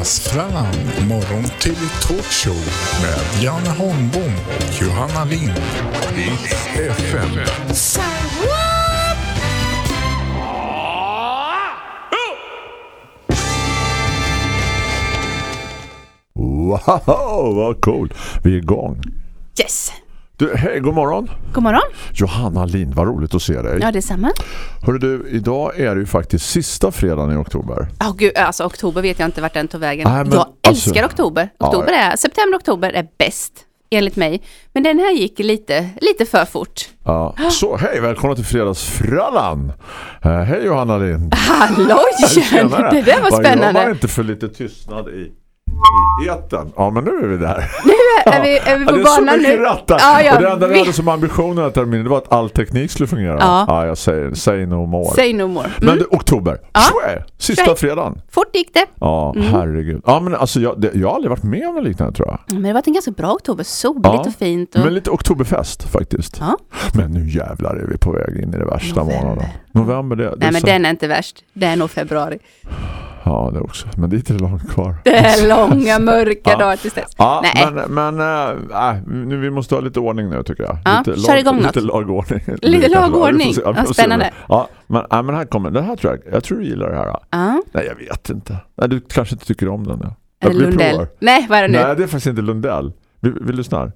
Fredagsfrallan, morgon till talkshow med Janne Holmbom och Johanna Lind. Hits FM. Wow, vad cool. Vi är igång. Yes. Du, hej, god morgon. God morgon. Johanna Lind, vad roligt att se dig. Ja, det är samma. Hörru du, idag är det ju faktiskt sista fredagen i oktober. Oh, gud, alltså oktober vet jag inte vart den tog vägen. Nej, men jag alltså- älskar oktober. Ja, Oktober är, september oktober är bäst, enligt mig. Men den här gick lite, lite för fort. Ja. Så, hej, välkomna till fredagsfrallan. Uh, hej Johanna Lind. Halloj! Det där var Vad gör man spännande. inte för lite tystnad i eten? Ja, men nu är vi där. Nu är, vi, är vi Ja, på så banan nu. rattar. Ja, jag och det enda vi hade som ambition här terminen det var att all teknik skulle fungera. Ja. jag säger say no more. Say no more. Men Mm. det, oktober, Ja. Shwä! sista Shwä. fredagen. Fort gick det. Ja, Mm. herregud. Ja, men alltså jag, det, jag har aldrig varit med om något liknande tror jag. Men det var en ganska bra oktober. Soligt Ja. och fint. Och... Men lite oktoberfest faktiskt. Ja. Men nu jävlar är vi på väg in i det värsta November. månaden. November, det, det Nej, men så, den är inte värst. Det är nog februari. Ja, det också. Men dit är det långt kvar. Det är långa, mörka Ja. dagar tills dess. Ja, Nej. men, men äh, äh, nu, vi måste ha lite ordning nu tycker jag. Ja, lite kör igång Lite lagordning. Lite lagordning. se. Ja, spännande. Ja, men, äh, men här kommer, det här tror jag, jag tror du gillar det här. Ja. Nej, jag vet inte. Nej, du kanske inte tycker om den. Ja. Är det Vi Lundell? provar. Nej, vad är det nu? Nej, det är faktiskt inte Lundell. Vi, vi lyssnar.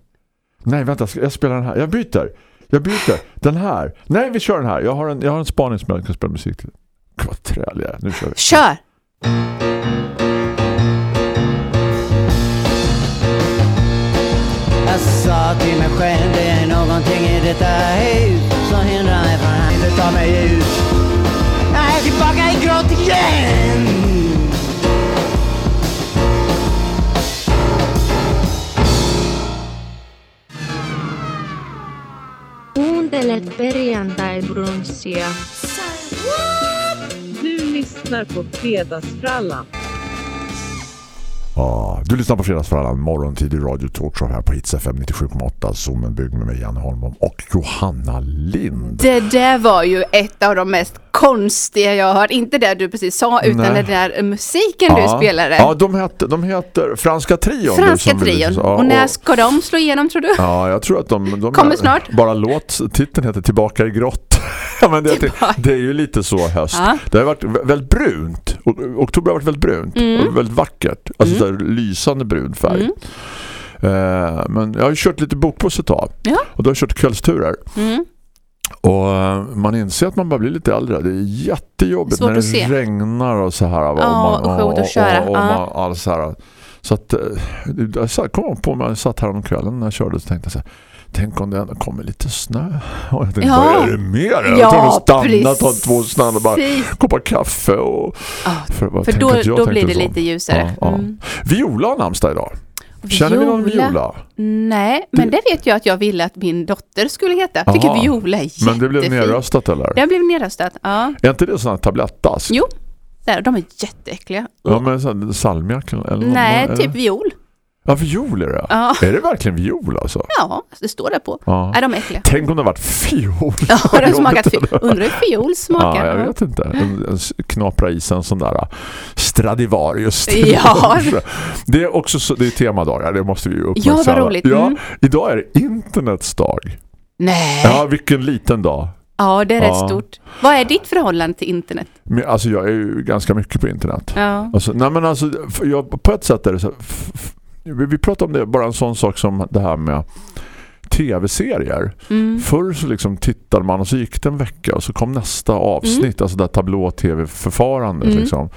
Nej, vänta, ska- jag spelar den här. Jag byter. Jag byter. Den här. Nej, vi kör den här. Jag har en, jag har en spaning som jag kan spela musik till. Gud, Vad trälig jag är. Nu kör vi. Kör! Jag sa till mig själv det är någonting i detta hus som hindrar mig från att inte ta mig ut. Jag är tillbaka i gråt igen. Kuuntelet perjantai-brunssia. Lyssnar på Fredagsfrallan. Ja, du lyssnar på Fredagsfrallan, morgontid i Radio Talkshow här på Hits FM 97,8. Zoomen byggd med mig, Janne Holmbom och Johanna Lind. Det där var ju ett av de mest konstiga jag har hört. Inte det du precis sa, utan Nej. den där musiken du spelade. Ja, de heter, de heter Franska Trion. Franska trion. Ja, och när ska de slå igenom tror du? Ja, jag tror att de... de Kommer snart. Bara låt, titeln heter Tillbaka i grått. ja, men det, det är ju lite så höst. Ja. Det har varit vä- väldigt brunt. Oktober har varit väldigt brunt. Mm. Och väldigt vackert. Alltså så här lysande brun färg. Eh, men jag har ju kört lite bokbuss ett tag. Ja. Och då har jag kört kvällsturer. Mm. Och man inser att man bara blir lite äldre. Det är jättejobbigt Svårt när det se. regnar och så här. Ja, och, man, och sjukt att köra. Och, och, man, all så här. Så att eh, jag kom på mig, jag satt här om kvällen när jag körde så tänkte jag så här, tänk om det ändå kommer lite snö. Och jag tänkte, Ja. vad är det mer? Jag Ja, tar och stanna, ta två snön och bara kopa kaffe och... Ja, För, För då, jag då blir det så. lite ljusare. Ja, ja. Mm. Viola har namnsdag idag. Känner vi någon Viola? Nej, men det vet jag att jag ville att min dotter skulle heta. Jag tycker Aha. Viola är jättefin. Men det blev nedröstat eller? Det blev nedröstat, ja. Är inte det här tablettask? Jo, där, de är jätteäckliga. Ja, men salmiak eller eller Nej, eller? typ viol. Ja, viol är det. Ja. Är det verkligen viol alltså? Ja, det står det på. Ja. Nej, de är äckliga. Tänk om det varit fiol. Ja, har smakat fiol. Undrar hur fiol smakar. Ja, jag vet inte. En, en, knapra i sig en sån där Stradivarius. Ja. Det är också så, det är temadagar, det måste vi ju Ja, uppmärksamma. vad roligt. Ja, Mm. idag är det internets dag. Nej. Ja, vilken liten dag. Ja, det är rätt Ja. stort. Vad är ditt förhållande till internet? Men, alltså jag är ju ganska mycket på internet. Ja. Alltså, nej men alltså, jag, på ett sätt är det så vi, pratar om det, bara en sån sak som det här med tv-serier. Mm. Förr så liksom tittade man och så gick det en vecka och så kom nästa avsnitt, alltså det tablå-tv-förfarandet Mm. liksom.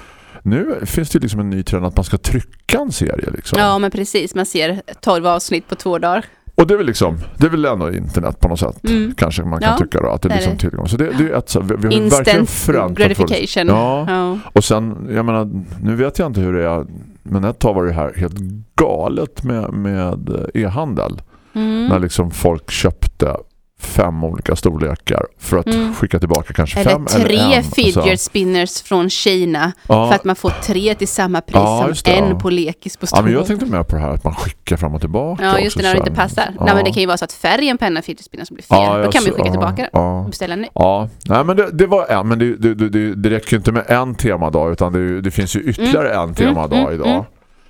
Nu finns det liksom en ny trend att man ska trycka en serie liksom. ja, men precis. Man ser 12 avsnitt på två dagar. Och det är väl liksom, det är väl ändå internet på något sätt. Mm. Kanske man kan Ja, tycka då, att det är liksom tillgång. Så det, det är ett så, vi, vi har Instant gratification. Ja. Ja. Och sen, jag menar, nu vet jag inte hur det är, men ett tag var det här helt galet med, med e-handel. Mm. När liksom folk köpte fem olika storlekar för att Mm. skicka tillbaka kanske Eller fem tre eller en. fidget spinners från Kina ja, för att man får tre till samma pris Ja, som en ja. på lekis på ja, stor. men jag tänkte mer på det här att man skickar fram och tillbaka. Ja, just det, när det inte passar. Ja. Nej, men det kan ju vara så att färgen på en fidget spinners blir fel. Ja, Då kan vi så- skicka ja, tillbaka den Ja. och beställa en ny. Ja, nej men det, det var en, men det, det, det, räcker ju inte med en temadag utan det, det finns ju ytterligare en temadag mm, idag.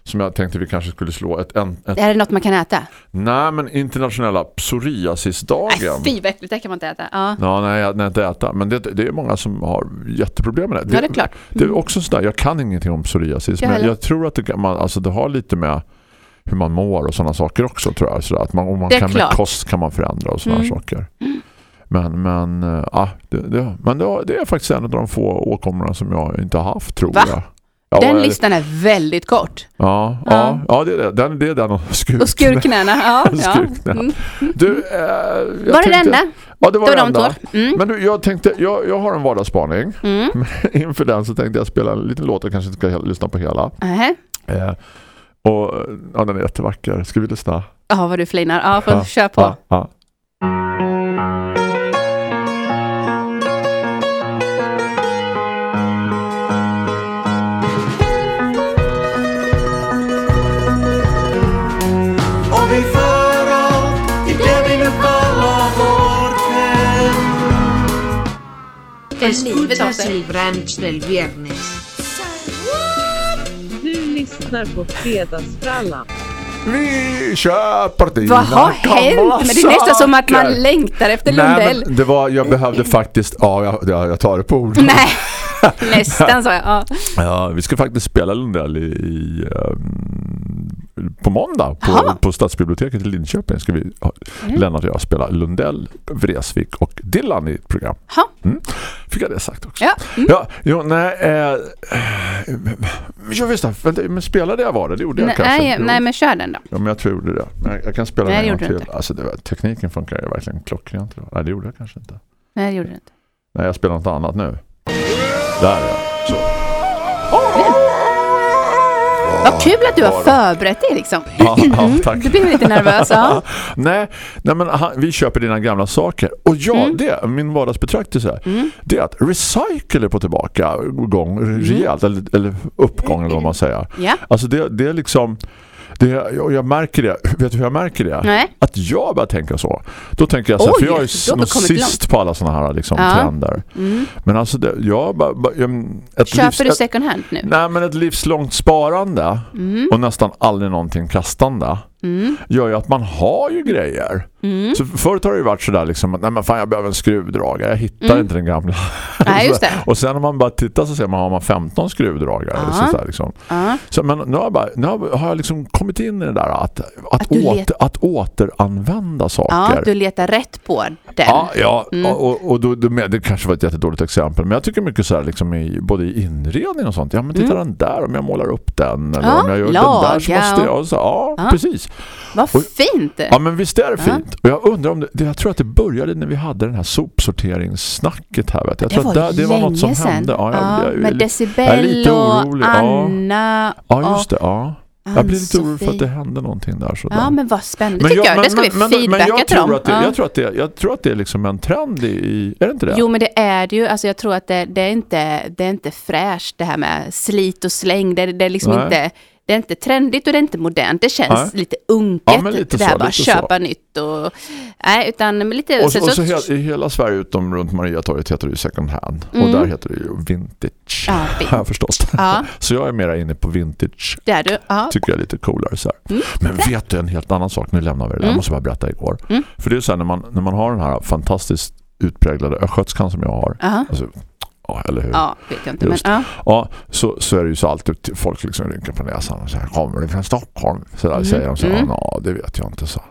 Mm. som jag tänkte vi kanske skulle slå ett, en, ett Är det något man kan äta? nej men internationella psoriasisdagen. Nej, fy det kan man inte äta. Ja, Ja, nej, nej, inte äta. Men det, det är många som har jätteproblem med det. ja det är klart. Det är också sådär, jag kan ingenting om psoriasis. Jag men heller. jag tror att det, man, alltså det har lite med hur man mår och sådana saker också tror jag. Sådär, att man, om man kan med klart. kost kan man förändra och sådana Mm. saker. Men, men, äh, ja, det, det, men det, det är faktiskt en av de få åkommorna som jag inte har haft tror Va? jag. Ja, Den listan är väldigt kort. Ja, ja. Ja. det, är. Den, det är den och skurknä. Och skurknäna, ja. Skurknäna. Mm. Du, eh, Var det det enda? Ja, det var Det var de två. Mm. Men du, jag tänkte, jag, jag har en vardagsspaning. Mm. Inför den så tänkte jag spela en liten låt. Jag kanske inte ska lyssna på hela. Nähä. Eh, och ja, den är jättevacker. Ska vi lyssna? Ja, vad du flinar. Ja, får Ja, kör på. Ja, ja. Escuchas el brunch del viernes. Du lyssnar på Fredagsfrallan. Vi köper dina Vad har hänt? Men det är nästan som att man längtar efter Nej, Lundell. men det var, jag behövde faktiskt, ja jag, jag, tar det på ord. Nej, nästan sa jag. Ja. Ja, vi ska faktiskt spela Lundell i, i ehm, på måndag på, på Stadsbiblioteket i Linköping ska vi Mm. Lennart och jag spela Lundell, Vresvik och Dylan i ett program. Mm. Fick jag det sagt också. Ja. Mm. Ja, jo, nej. Eh, jag visste, vänta, men spelade jag var det? Det gjorde jag kanske. Nej, nej, men kör den då. Ja, men jag tror jag gjorde det. Men jag, jag kan spela Nej, den det en gång till. Alltså, det var, tekniken funkar ju verkligen klockrent. Nej, det gjorde jag kanske inte. Nej, det gjorde du inte. Nej, jag spelar något annat nu. Där är jag. Vad kul att du har förberett dig liksom. Ja, ja, tack. Du blir lite nervös. Ja. nej, nej, men han, vi köper dina gamla saker. Och ja, Mm. det, min vardagsbetraktelse, Mm. det är att recycle är på tillbaka gång rejält, eller, eller uppgång eller vad man säger. ja. Alltså det, det är liksom, det, och jag märker det, vet du hur jag märker det? Nej. Att jag börjar tänka så. Då tänker jag så här, Oj, för jag är nog sist på alla sådana här liksom, Ja. trender. Mm. Men alltså, det, jag jag, ett Köper livs- du ett- second hand nu? Nej, men ett livslångt sparande Mm. och nästan aldrig någonting kastande Mm. gör ju att man har ju grejer. Mm. Så förut har det ju varit sådär liksom att nej men fan jag behöver en skruvdragare. Jag hittar Mm. inte den gamla. Nej, just det. och sen om man bara tittar så ser man har man 15 skruvdragare. Ja. Så, så, liksom. Ja. så men nu har, jag bara, nu har jag liksom kommit in i det där att, att, Att åter, att återanvända saker. ja, du letar rätt på den. Ja, ja Mm. och, och då, då, det kanske var ett jättedåligt exempel. Men jag tycker mycket så här liksom i, både i inredning och sånt. Ja men titta Mm. den där om jag målar upp den. Eller Ja, om jag gör laga den där så måste jag. Så, ja, Ja. precis. Vad Oj. fint! Ja men visst är det Ja. fint. Och jag undrar om det, jag tror att det började när vi hade den här sopsorteringssnacket här. Vet jag. jag det var det, det var något som sedan. hände. Ja, jag, Ja, jag, jag, med jag, Decibel jag och orolig, ja. Anna ja just det. Ja. Jag blir lite orolig för att det hände någonting där. Sådär. Ja, men vad spännande tycker jag. Det ska vi feedbacka jag till tror dem. att det, Ja. jag, tror att det, jag tror att det är liksom en trend i, i är det inte det? Jo, men det är det ju. Alltså, jag tror att det, det, är inte, det är inte fräscht det här med slit och släng. Det, det är liksom Nej. inte... Det är inte trendigt och det är inte modernt. Det känns Nej. lite unket. Ja, lite det här så, bara lite så. köpa nytt och... Nej, utan lite... Och så, och så så- he, i hela Sverige utom runt Mariatorget heter det ju second hand. Och Mm. där heter det ju vintage. Ja, fint. Har jag förstått. Ja. Så jag är mera inne på vintage. det är du. Ja. Tycker jag är lite coolare så här. Mm. Men vet du en helt annan sak? Nu lämnar vi det. Mm. Jag måste bara berätta igår. Mm. För det är så här när man, när man har den här fantastiskt utpräglade östgötskan som jag har. Aha. Alltså, ja, eller hur? Ja, vet jag inte. Men, ja. Ja, så, så är det ju så alltid folk liksom rynkar på näsan och säger kommer du från Stockholm? Så där Mm, säger de så. mm. Ja, det vet jag inte så.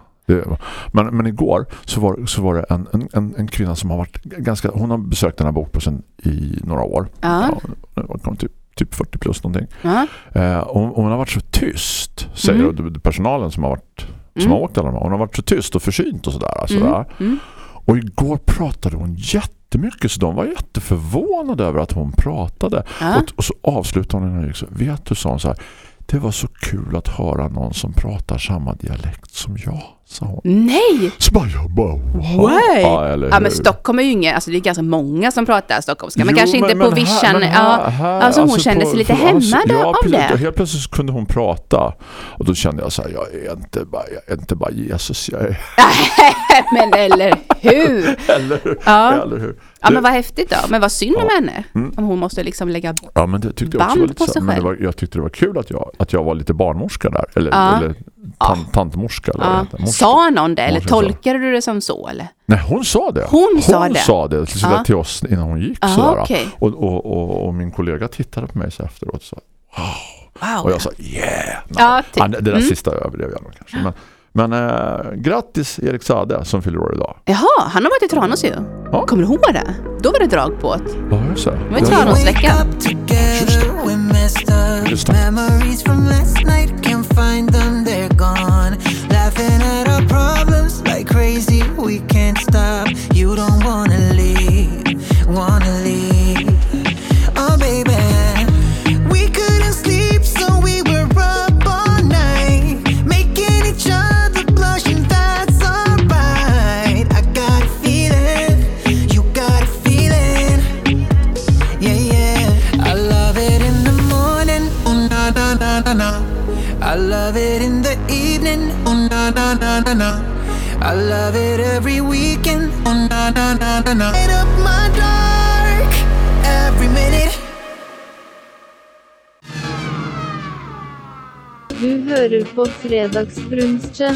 Men, men igår så var, så var det en, en- en, kvinna som har varit ganska, hon har besökt den här bokbussen i några år. Ja. hon kom typ, typ 40 plus någonting. Ja. Eh, och, och hon har varit så tyst, säger Mm. mm. personalen som har varit som Mm. har åkt alla de här. Hon har varit så tyst och försynt och sådär. Mm. där. Mm. Och igår pratade hon jättemycket så de var jätteförvånade över att hon pratade. Ja. Och, och så avslutade hon och liksom, vet du, sa hon så här, det var så kul att höra någon som pratar samma dialekt som jag, sa hon. Nej! Så bara, jag bara, wow. Way. Ja, eller Ja men? Stockholm är ju inget, alltså det är ganska många som pratar stockholmska, men Jo, kanske inte på men här- vischan. men Ja, här, alltså hon kände på- sig lite för- hämmad ja, av precis. det. Helt plötsligt så kunde hon prata. Och då kände jag så här, jag är inte bara, jag är inte bara Jesus, jag är, men eller hur? eller, hur? Ja. eller hur? Ja men vad häftigt då. Men vad synd om Ja. henne. Mm. Om hon måste liksom lägga... Ja, men det tyckte jag också Band var lite på sig men det själv. var, jag tyckte det var kul att jag, att jag var lite barnmorska där. Eller, Ja. eller tan, tantmorska. Eller Ja. Det. Sa någon det eller tolkade du det som så eller? Nej, hon sa det. Hon sa det? sa det till, Ja. till oss innan hon gick. Ja, sådär. okej. Och, och, och, och min kollega tittade på mig så efteråt och sa, Wow. och jag sa yeah. Ja, typ. Han, det där Mm. sista överdrev jag nog kanske. Men, men äh, grattis Erik Sade som fyller år idag. Jaha, han har varit i Tranås ju. Ja. Kommer du ihåg det? Då var det drag på det. Ja, just det. Det var i Tranåsveckan. Messed up. Just det. Fredagsbrunchen.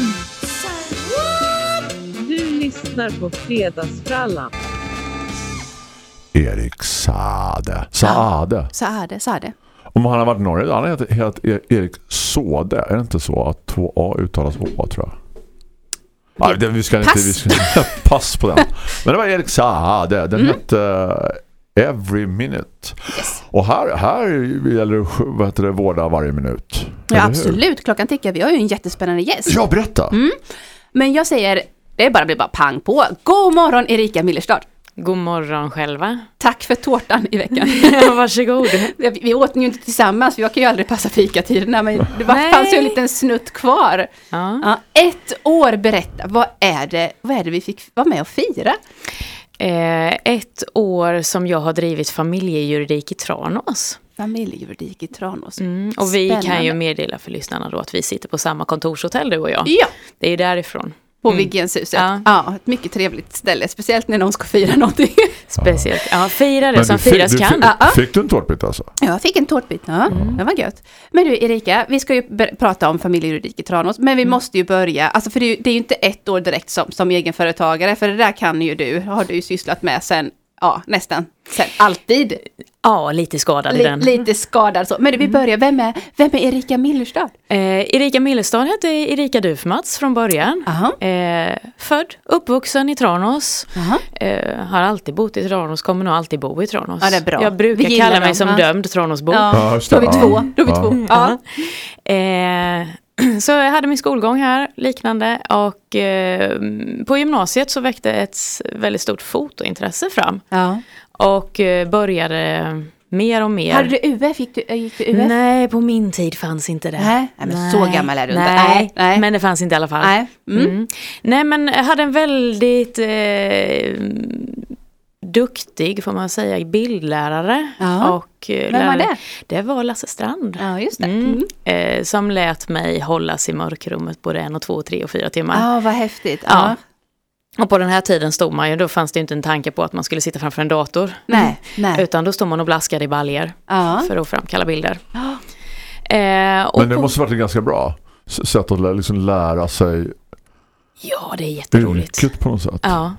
Du lyssnar på Fredagsfrallan. Erik Sade. Sade. Så är det, så är det. Om han har varit i Norge, han heter, heter E- Erik Såde. Är det inte så att två A uttalas Å tror jag? Ja, det, vi ska inte, Pass. vi ska, pass på den. Men det var Erik Sade. Den hette eh, Every Minute. Yes. Och här, här gäller det vad heter det, vårda varje minut. Ja, absolut. Klockan tickar. Vi har ju en jättespännande gäst. Ja, berätta. Mm. Men jag säger, det bara blir bara pang på. God morgon Erika Millerstad. God morgon själva. Tack för tårtan i veckan. Varsågod. Vi vi åt ju inte tillsammans, jag kan ju aldrig passa fikatiderna, men det var, Nej. fanns ju en liten snutt kvar. Ja. Ja, ett år, berätta, vad är, det, vad är det vi fick vara med och fira? Eh, ett år som jag har drivit familjejuridik i Tranås. Familjejuridik i Tranås. Mm, och vi kan Spännande. ju meddela för lyssnarna då att vi sitter på samma kontorshotell du och jag. Ja, Det är därifrån. På Mm. Viggenhuset. Ja. Ja. ett mycket trevligt ställe, speciellt när någon ska fira någonting. Speciellt. Ja, fira det Men som firas kan. Fick, Ja, ja. fick du en tårtbit alltså? Jag fick en tårtbit, ja, det var gött. Men du Erika, vi ska ju prata om familjejuridik i Tranås, men vi måste ju börja, alltså för det är ju, det är ju inte ett år direkt som, som egenföretagare, för det där kan ju du, har du ju sysslat med sen, ja nästan, sen alltid. Ja, lite skadad i den. lite skadad så. Men vi börjar, vem är, vem är Erika Millerstad? Eh, Erika Millestad hette Erika Dufmats från början. Eh, född, uppvuxen i Tranås. Eh, har alltid bott i Tranås, kommer nog alltid bo i Tranås. Ja, det är bra. Jag Vi brukar kalla mig dem, som ja. dömd Tranåsbo. Ja, just då är vi två. Ja. Då är vi Ja. två. Ja. Eh, så jag hade min skolgång här, liknande. Och eh, på gymnasiet så väckte ett väldigt stort fotointresse fram. Ja. Och eh, började mer och mer. Hade du UF? Gick du, gick du UF? Nej, på min tid fanns inte det. Nej, nej, men så gammal är du inte. Nej, Nej, nej. men det fanns inte i alla fall. Nej. Mm. Mm. Nej men jag hade en väldigt eh, duktig, får man säga, bildlärare. Ja. Och, eh, Vem var lärare- det? Det var Lasse Strand. Ja, just det. Mm. Mm. Eh, som lät mig hållas i mörkrummet både en och två, tre och fyra timmar. Ja, vad häftigt. Ja. Ja. Och på den här tiden stod man ju, då fanns det inte en tanke på att man skulle sitta framför en dator. Nej, nej. Utan då stod man och blaskade i baljer Ja. för att framkalla bilder. Ja. Eh, och Men det måste varit ett ganska bra sätt att liksom lära sig Ja, det är jätteroligt. yrket på något sätt. Ja,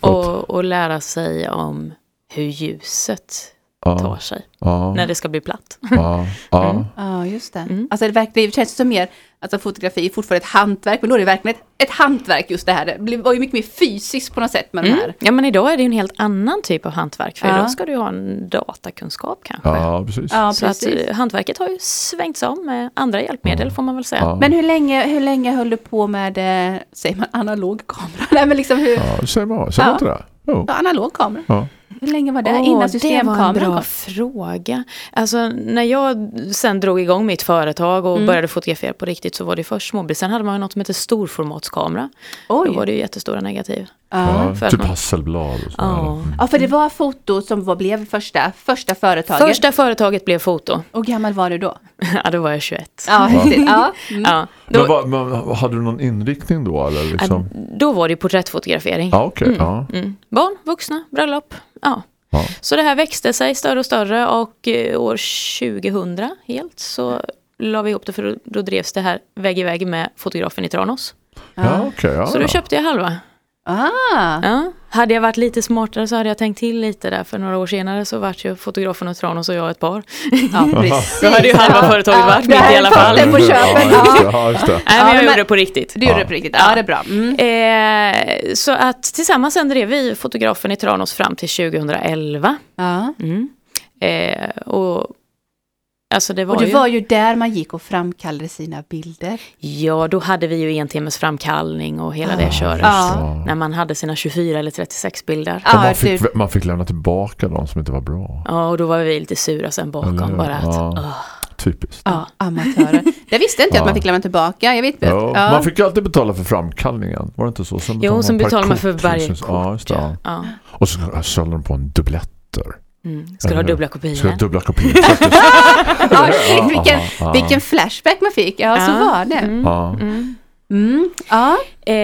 och, och lära sig om hur ljuset ja, tar sig ja, när det ska bli platt. ja, ja. Mm. Ja, just det. Mm. Alltså det, verkar, det känns som mer, alltså fotografi är fortfarande ett hantverk, men då är det verkligen ett, ett hantverk just det här. Det blir- var ju mycket mer fysiskt på något sätt med de Mm. här. Ja, men idag är det ju en helt annan typ av hantverk. För Ja. idag ska du ha en datakunskap kanske. ja precis. Ja, Så att precis. eh, hantverket har ju svängts om med andra hjälpmedel får man väl säga. Ja. Men hur länge, hur länge höll du på med, eh, säger man analog kamera? Nej men liksom hur, Ja, säger man. Säger man inte det? Ja, analog kamera. Ja. Hur länge var det? Åh, Innan det var en systemkameran bra kom? fråga. Alltså när jag sen drog igång mitt företag och Mm. började fotografera på riktigt så var det först småbild. Sen hade man ju något som heter storformatskamera. Oj. Då var det ju jättestora negativ. Ja. Ja, typ man- Hasselblad och. Ja. ja, för det var foto som var, blev första, första företaget. Första företaget blev foto. Och gammal var du då? ja, då var jag 21. Ja, häftigt. Ja. Mm. Ja, Men, vad- men, hade du någon inriktning då eller liksom? då var det porträttfotografering. Ja, okej. ja. Mm. Barn, vuxna, bröllop. Ja. Ja. Så det här växte sig större och större och eh, år 2000 helt så la vi ihop det för då, drevs det här vägg i vägg med fotografen i Tranås. Ja, ja, Så då ja. köpte jag halva. Ah. Ja. Hade jag varit lite smartare så hade jag tänkt till lite där för några år senare så vart ju fotografen och Tranås och jag ett par. Ja, precis. Då hade ju halva företaget varit här mitt i alla fall. på köpet. Ja, just Ja. det. Ja. Nej men Ja, jag men- gjorde det på riktigt. Du gjorde det på riktigt. Ja, det är bra. Mm. Eh, så att tillsammans sen drev vi fotografen i Tranås fram till 2011. Ja. Mm. Eh, och alltså det var, Och det ju, var ju där man gick och framkallade sina bilder. Ja, då hade vi ju en timmes framkallning och hela det köret. Ja. När man hade sina 24 eller 36 bilder. Ja, man, fick, du, man fick lämna tillbaka de som inte var bra. Ja, och då var vi lite sura sen Eller bakom hur? bara att, åh. Typiskt. ja, amatörer. Det visste inte jag att man fick lämna tillbaka. Jag vet Ja, ja. Man fick ju alltid betala för framkallningen, var det inte så? Sen Jo, sen per betalar man för varje kort. Ja, just det. Ja. Ja. Och så sålde de på en dubbletter. Mm. Ska du ha dubbla Ska kopior? jag ha dubbla kopior? Ja, vilken, Ja, ja. vilken flashback man fick. Ja, så Ja. var det. Mm. Ja. Mm. Mm. Ja. Eh,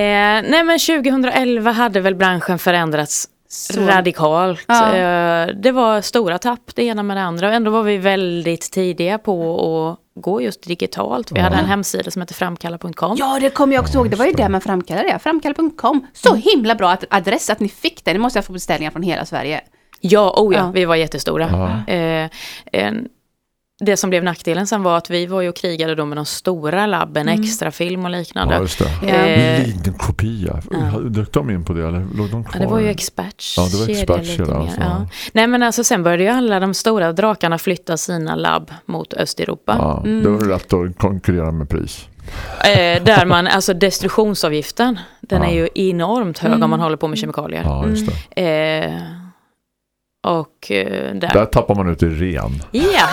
nej men 2011 hade väl branschen förändrats Så. radikalt. Ja. Eh, det var stora tapp det ena med det andra. Ändå var vi väldigt tidiga på att gå just digitalt. Vi hade en hemsida som heter framkalla.com. Ja, det kommer jag också ihåg. Det var ju där man framkallade det. Framkalla.com. Så Mm. himla bra att- adress att ni fick det. Ni måste ha fått beställningar från hela Sverige. Ja, oh ja, Ja. vi var jättestora. Ja. Eh, en, det som blev nackdelen sen var att vi var ju och krigade då med de stora labben, extrafilm och liknande. Ja, just det. Ja. Eh, Linjenkopia. Dök de in på det eller låg de kvar? Ja, det var ju experts. Ja, det var experts, alltså. ja. Nej men alltså sen började ju alla de stora drakarna flytta sina labb mot Östeuropa. Ja, det var rätt att konkurrera med pris. Eh, där man, alltså destruktionsavgiften, den Ja. är ju enormt hög om man håller på med kemikalier. Ja, just det. Eh, och eh, där, Där tappar man ut i ren. ja,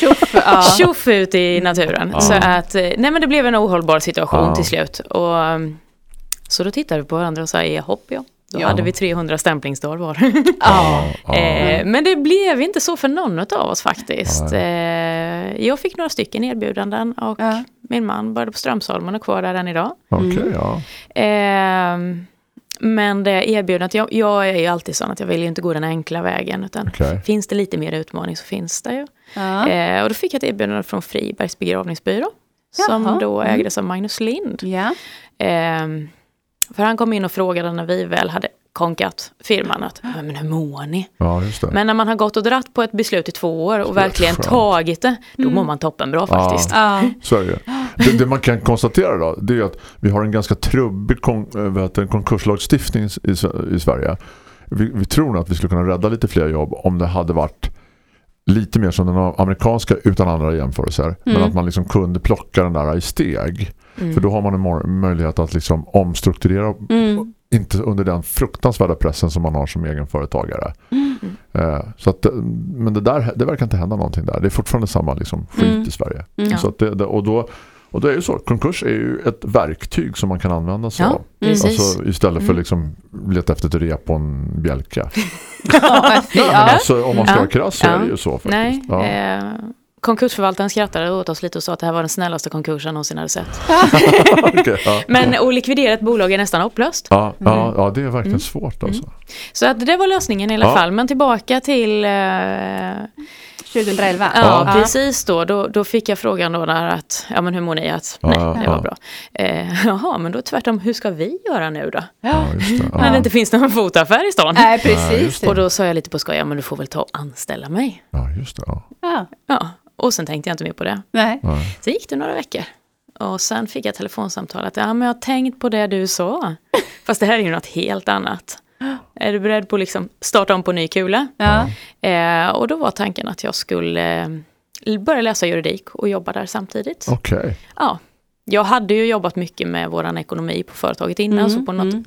Tjoff, ja. tjoff ut i naturen. Ja. Så att, eh, nej men det blev en ohållbar situation Ja. till slut. Och, um, så då tittade vi på varandra och sa, jahopp ja. Då Ja. hade vi 300 stämplingsdagar var. Ja. Ja. Eh, men det blev inte så för någon av oss faktiskt. Eh, jag fick några stycken erbjudanden och Ja. min man började på Strömsholmen och kvar där än idag. Okej, ja. Eh, men det erbjudandet, jag, jag är ju alltid sån att jag vill ju inte gå den enkla vägen. Utan Okej. finns det lite mer utmaning så finns det ju. Ja. Eh, och då fick jag ett erbjudande från Fribergs begravningsbyrå. Som Jaha. då Mm. ägdes av Magnus Lind. ja. Eh, för han kom in och frågade när vi väl hade konkat firman att, men hur mår ni? Ja, just det. Men när man har gått och dratt på ett beslut i två år och verkligen skönt. tagit det, då mår man toppenbra faktiskt. Ja. Så är det. det. Det man kan konstatera då, det är att vi har en ganska trubbig kon, heter, det, konkurslagstiftning i, i, Sverige. Vi, vi tror nog att vi skulle kunna rädda lite fler jobb om det hade varit lite mer som den amerikanska utan andra jämförelser. Men att man liksom kunde plocka den där i steg. För då har man en möjlighet att liksom omstrukturera Mm. Inte under den fruktansvärda pressen som man har som egen företagare. Eh, så att, men det där det verkar inte hända någonting där. Det är fortfarande samma liksom, skit Mm. i Sverige. Ja. Så att det, och, då, och det är ju så, konkurs är ju ett verktyg som man kan använda sig Ja, av. Alltså, istället för Mm. liksom leta efter ett rep på en bjälka. Ja. Men alltså, om man ska vara krass så är det ju så faktiskt. Nej, eh, konkursförvaltaren skrattade åt oss lite och sa att det här var den snällaste konkursen han någonsin hade sett. Ja. Men att likvidera ett bolag är nästan hopplöst. Ja, ja, ja, det är verkligen svårt alltså. Så att det var lösningen i alla Ja. fall. Men tillbaka till eh, 2011. Ja, precis då, då. Då fick jag frågan då där att, ja men hur mår ni? Att, nej, ja, det var ja. bra. Eh, jaha, men då tvärtom, hur ska vi göra nu då? Ja, det. När det inte finns någon fotaffär i stan. Nej, precis. Och då sa jag lite på skoj, ja men du får väl ta och anställa mig. ja, just det. Ja. Ja. Och sen tänkte jag inte mer på det. Nej. Ja. Sen gick det några veckor. Och sen fick jag telefonsamtal att, ja men jag har tänkt på det du sa. Fast det här är ju något helt annat. Är du beredd på att liksom starta om på ny kula? Ja. Eh, och då var tanken att jag skulle eh, börja läsa juridik och jobba där samtidigt. Okej. Ja, jag hade ju jobbat mycket med våran ekonomi på företaget innan, Mm, så på något mm.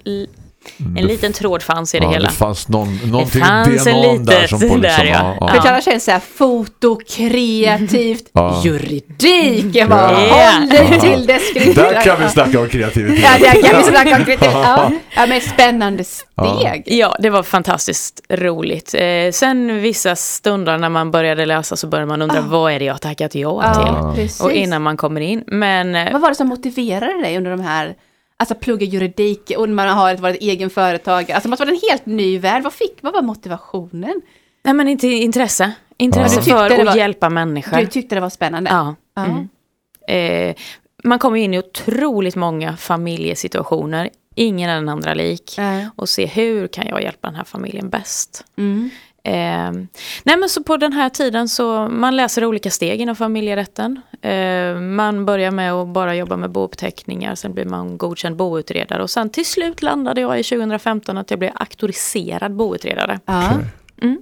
L- En liten tråd fanns i det ja, hela. det fanns någon, någonting fanns en DNA där litet som på liksom, där, ja. ja. För att jag känner så här, foto, kreativt, Ja. juridik, jag bara, Ja. håll dig till det skriftliga. Där kan vi snacka om kreativitet. Ja, där kan vi snacka om kritik. Ja. ja, men spännande steg. Ja, det var fantastiskt roligt. Eh, sen vissa stunder när man började läsa så började man undra vad är det jag har tackat ja till? Och innan man kommer in. Men eh, Vad var det som motiverade dig under de här, alltså plugga juridik och man har varit egen företagare, alltså det måste vara en helt ny värld. Vad fick, vad var motivationen? nej, men inte intresse. Intresse Ja. För det att var- hjälpa människor. Du tyckte det var spännande? Ja. Ja. Mm. Eh, man kommer in i otroligt många familjesituationer. Ingen är den andra lik. Nej. Och se hur kan jag hjälpa den här familjen bäst. Mm. Eh, nej men så på den här tiden så man läser olika steg inom familjerätten. Eh, man börjar med att bara jobba med bouppteckningar, sen blir man godkänd boutredare och sen till slut landade jag i 2015 att jag blev auktoriserad boutredare. Ja. Mm.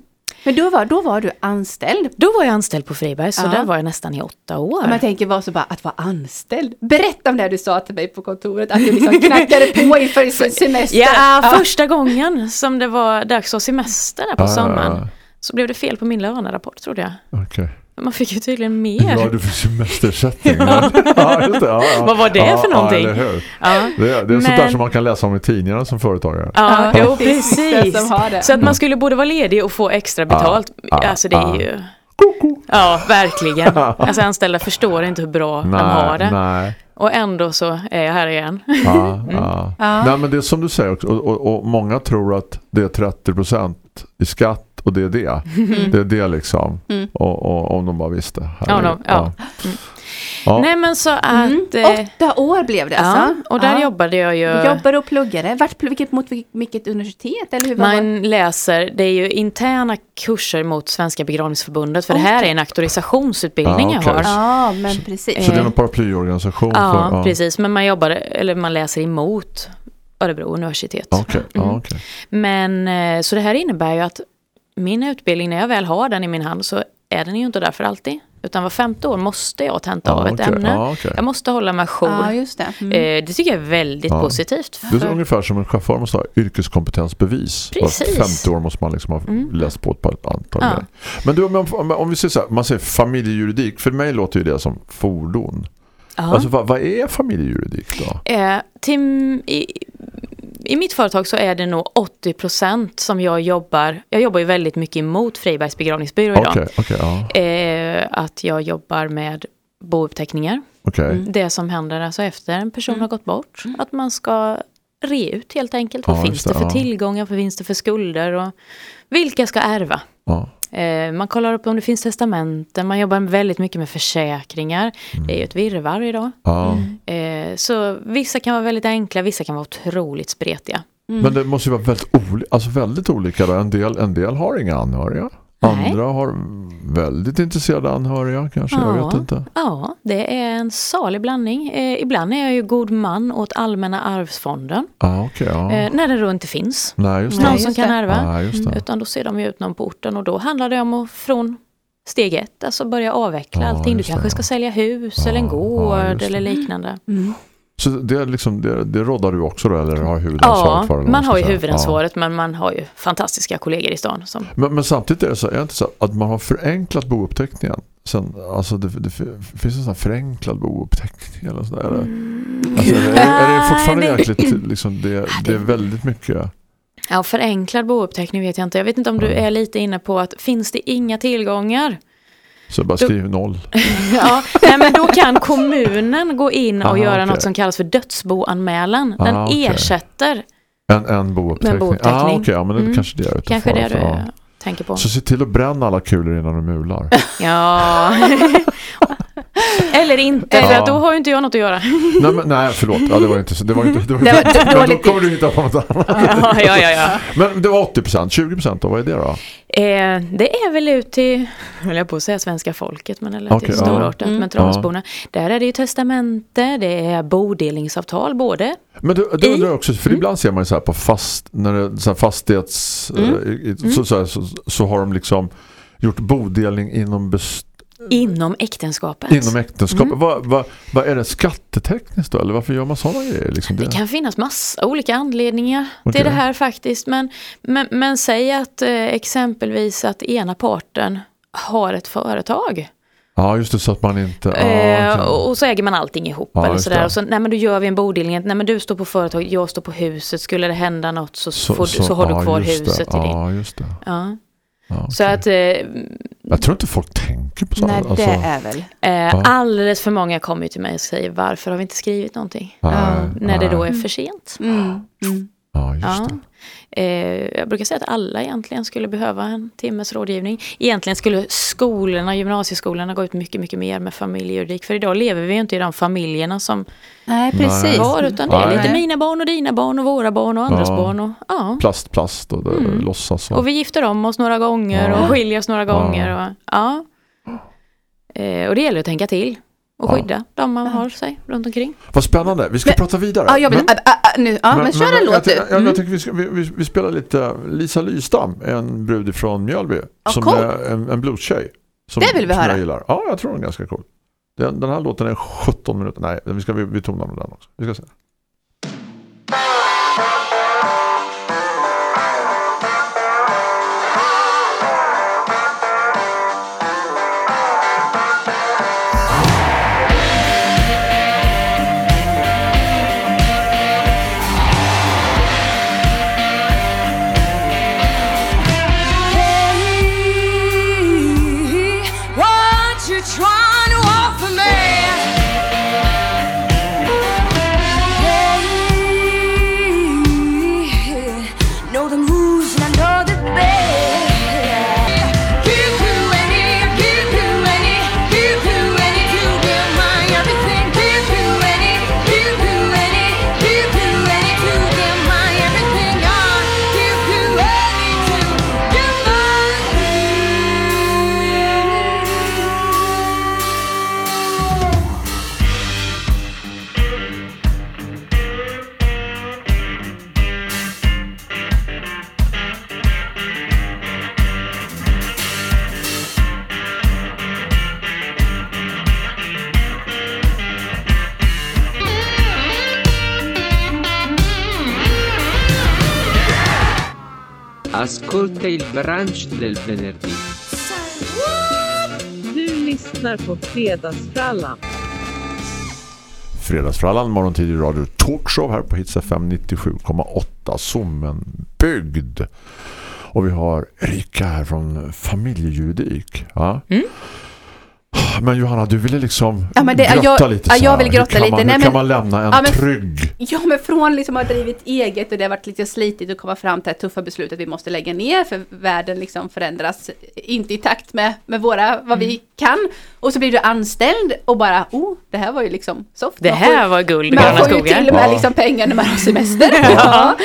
Men då var, då var du anställd. Då var jag anställd på Friberg så Ja. där var jag nästan i åtta år. Om jag tänker var så bara att vara anställd. Berätta om det du sa till mig på kontoret, att du liksom knackade på inför sin semester. Ja, första gången som det var dags för semester där på Ja, ja, ja. sommaren. Så blev det fel på min lönerapport trodde jag. Okej. Man fick ju tydligen mer. Ja, du får semestersättning. ja. just det, ja, ja. Vad var det ja, för någonting? Ja, eller hur? Ja. Det, är- det är sånt där Men- som man kan läsa om i tidningarna som företagare. Ja, Ja, jo, precis. som har det. Så att man skulle både vara ledig och få extra betalt. Ja, ja, alltså det är ja. ju... Ja, verkligen. Alltså anställda förstår inte hur bra de har det. nej. Och ändå så är jag här igen. Ja, ja. Ja. Nej, men det är som du säger också, och, och, och många tror att det är 30% i skatt och det är det. Det är det liksom. Mm. Och, och om de bara visste. Ja, de- ja. Ja. Nej men så att... Mm. eh, Åtta år blev det ja, alltså. och där Ja. jobbade jag ju... Du jobbade och pluggade. Vart, vilket, mot vilket universitet? Eller hur var det? Man läser, det är ju interna kurser mot Svenska begravningsförbundet. För det här är en auktorisationsutbildning Ja, jag har. Ja, men precis. Så det är en paraplyorganisation? Ja, för, precis. Men man jobbar, eller man läser emot Örebro universitet. Ja, Mm. okej. Men eh, så det här innebär ju att min utbildning, när jag väl har den i min hand så är den ju inte där för alltid. Utan var femte år måste jag tenta av Ja, ett okej. ämne. Ja, okej. Jag måste hålla mig jour. Just det. Mm. Eh, det tycker jag är väldigt positivt. Det är för- ungefär som en chaufför måste ha yrkeskompetensbevis. Precis. Var 50 år måste man liksom ha Mm. läst på ett par antal Ja. Men du, om, om, om vi säger så här, man säger familjejuridik. För mig låter ju det som fordon. Alltså vad, vad är familjejuridik då? Eh, till, i, I mitt företag så är det nog 80% som jag jobbar, jag jobbar ju väldigt mycket emot Fribergs begravningsbyrå idag. Okej, okej, ja. Eh, att jag jobbar med bouppteckningar. Okej. Det som händer alltså efter en person har gått bort. Att man ska re ut helt enkelt. Vad Ja, finns just det, det, för ja. tillgångar, vad finns det för skulder och vilka ska ärva? Ja. Eh, man kollar upp om det finns testamenten, man jobbar väldigt mycket med försäkringar. Det är ju ett virrvarr idag. Ja. Eh, så vissa kan vara väldigt enkla, vissa kan vara otroligt spretiga. Men det måste ju vara väldigt, oli alltså väldigt olika. Då. En, del, en del har inga anhöriga. Nej. Andra har väldigt intresserade anhöriga kanske, jag vet inte. Ja, det är en salig blandning. Eh, ibland är jag ju god man åt Allmänna arvsfonden. Ja, okej. ja. Eh, när det då inte finns Nej, någon Nej, som kan det. ärva. Ja, just det. Utan då ser de ju ut någon på orten och då handlar det om att från steg ett, alltså börja avveckla Ja, allting. Du just det, kanske ja. ska sälja hus eller en Ja, ja, gård eller liknande. Så det, liksom, det, det råddar du också då, eller har huvudansvaret Ja, för? vad man har ju huvudansvaret men man har ju fantastiska kollegor i stan. Som, Ja. Men, men samtidigt är det så, är det inte så att man har förenklat bouppteckningen. Sen, alltså det, det finns en sån här förenklad bouppteckning eller sådär. Alltså, är, det- är det fortfarande jäkligt, liksom, det, det är väldigt mycket. ja, förenklad bouppteckning vet jag inte. Jag vet inte om du är lite inne på att finns det inga tillgångar? Så bara skriv noll. Ja, nej, men då kan kommunen gå in och Aha, göra okej. något som kallas för dödsboanmälan. Den Ah, okej. ersätter En, en bouppteckning. Ah, okej, ja, men det Mm. kanske det är kanske det du ja. tänker på. Så se till att bränna alla kulor innan du mular. Ja. Eller inte, för Ja. att då har ju inte jag något att göra. nej, men, nej, förlåt. Ja, det var inte så. Det var inte, det var, var- det var men då kommer du hitta på något annat. Ja, ja, ja. ja. Men det var 80%, 20% då, vad är det då? Eh, det är väl ut till, höll jag på att säga svenska folket, men eller Okej, till ja. storortet Mm. med Tranåsborna. Där är det ju testamente, det är bodelningsavtal både. Men det, det undrar jag också, för Mm. ibland ser man ju så här på fast, när det så här fastighets, Mm. eh, så, så, här, så, så har de liksom gjort bodelning inom best, Inom äktenskapet. inom äktenskapet. Mm. Vad, vad, vad är det skattetekniskt då? Eller varför gör man sådana grejer? Liksom Det kan finnas massa olika anledningar Okej. till det här faktiskt. Men, men, men säg att eh, exempelvis att ena parten har ett företag. Ja, just det, så att man inte... Eh, okej. och, och så äger man allting ihop. Ja, eller sådär. det. Och så, nej men då gör vi en bodelning. Nej men du står på företag, jag står på huset. Skulle det hända något så, får, du- så, har ja, du kvar just det. huset till din. Ja, just det. Ja. Ja, Så att eh, Jag tror inte folk tänker på sådana. Nej, det alltså, är väl. eh, alldeles för många kommer ju till mig och säger varför har vi inte skrivit någonting? nej, När det då är för sent. Mm. Mm. Ja, just Ja. det. Eh, jag brukar säga att alla egentligen skulle behöva en timmes rådgivning. Egentligen skulle skolorna, gymnasieskolorna gå ut mycket, mycket mer med familjejuridik. För idag lever vi ju inte i de familjerna som Nej, precis. var, utan det är Nej. lite mina barn och dina barn och våra barn och andras Ja. barn. Och, ja. Plast, plast och det Mm. låtsas. Och, vi gifter om oss några gånger Ja. och skiljer oss några Ja. gånger. Och, ja. Eh, och det gäller att tänka till och Ja. skydda de man har sig runt omkring. Vad spännande, vi ska Men- prata vidare. Ja, jag vill, Men- ah, ah, nu, ja, men, kör en låt du. jag, jag, Mm. jag tycker vi, ska, vi, vi, vi spelar lite Lisa Lystam, en brud från Mjölby. Ja, som cool. är en, en bluestjej. Som, Det vill vi som höra. Jag gillar. Ja, jag tror den är ganska cool. Den, den här låten är 17 minuter. Nej, vi, ska, vi, vi tonar med den också. Vi ska se. Brunch del venerdì. Du lyssnar på Fredagsfrallan. Fredagsfrallan, morgontid i radio talkshow här på Hits FM 97,8 Sommenbygd. Och vi har Erika här från familjejuridik. Ja. Mm. Men Johanna, du ville liksom Ja, men det- grotta jag- lite så jag vill Hur grotta kan lite. Man, hur Nej, kan men- man lämna en Ja, men- trygg... Ja, men från liksom att ha drivit eget och det har varit lite slitigt att komma fram till det tuffa beslutet att vi måste lägga ner för världen liksom förändras inte i takt med, med våra, vad vi kan. Och så blir du anställd och bara, oh, det här var ju liksom soft. Det här var guld Man gröna får ju till och med Ja. liksom pengar när man har semester. ja.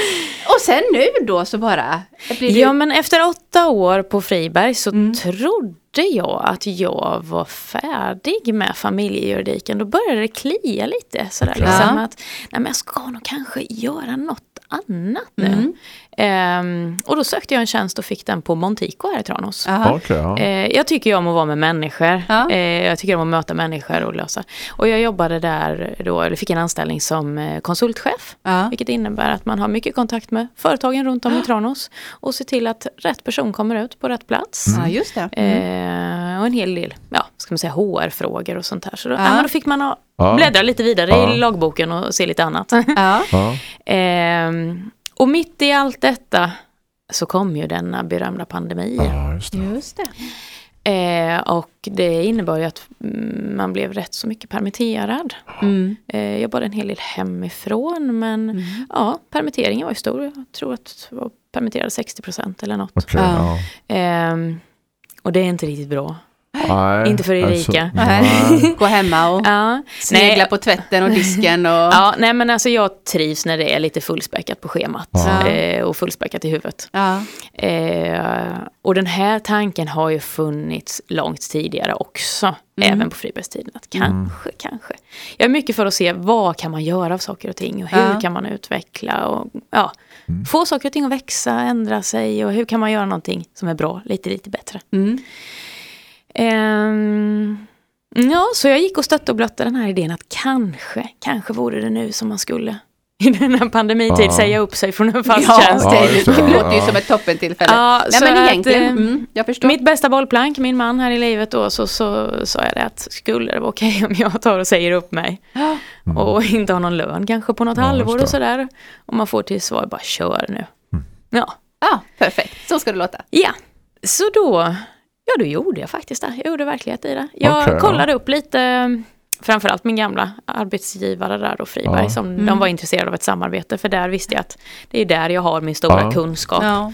Och sen nu då så bara. Ja, men efter åtta år på Friberg så Mm. trodde jag att jag var färdig med familjejuridiken. Då började det klia lite. Sådär, liksom, att, nej, men jag ska nog kanske göra något annat nu. Mm. Ehm, och då sökte jag en tjänst och fick den på Montico här i Tranås. Okej, ja. Eh, jag tycker ju om att vara med människor. Ja. Eh, jag tycker om att möta människor och lösa. Och jag jobbade där då, eller fick en anställning som eh, konsultchef. Ja. Vilket innebär att man har mycket kontakt med företagen runt om i Tranås. Och ser till att rätt person kommer ut på rätt plats. Ja, just det. Mm. Eh, och en hel del, ja, ska man säga HR-frågor och sånt här. Så då, då fick man ha, bläddra lite vidare i lagboken och se lite annat. Och mitt i allt detta så kom ju denna berömda pandemi. ja, just det. Just det. Eh, och det innebar ju att mm, man blev rätt så mycket permitterad. Mm. Eh, jag jobbade en hel del hemifrån men Mm. ja, permitteringen var ju stor. Jag tror att jag var permitterad 60% eller något. Okej, Ja. Ehm, och det är inte riktigt bra. Nej, Inte för Erika. Alltså. Gå hemma och Ja, snegla nej, på tvätten och disken och... ja, nej men alltså jag trivs när det är lite fullspäckat på schemat. Ja. Eh, och fullspäckat i huvudet. Ja. Eh, och den här tanken har ju funnits långt tidigare också. Mm. Även på Fribergstiden. Att kanske, kanske. Jag är mycket för att se vad kan man göra av saker och ting. Och hur Ja. kan man utveckla. Och, ja, Få saker och ting att växa, ändra sig. Och hur kan man göra någonting som är bra, lite, lite bättre. Mm. Ehm, ja, så jag gick och stötte och blötte den här idén att kanske, kanske vore det nu som man skulle i den här pandemitid Ja. säga upp sig från en fast Ja, tjänst. det, Ja, det. det låter ju som ett toppentillfälle. Ja, Nej så men att, egentligen, eh, mm, jag förstår. Mitt bästa bollplank, min man här i livet då, så, så sa jag det att skulle det vara okej om jag tar och säger upp mig och inte har någon lön kanske på något Mm. Ja, halvår och sådär. Och man får till svar, bara kör nu. Mm. Ja. Ja, perfekt. Så ska det låta. ja, så då, ja då gjorde jag faktiskt det. Jag gjorde verklighet i det. Jag ja. kollade upp lite, framförallt min gamla arbetsgivare där då, Friberg, Ja. som de var intresserade av ett samarbete. För där visste jag att det är där jag har min stora Ja. kunskap. Ja.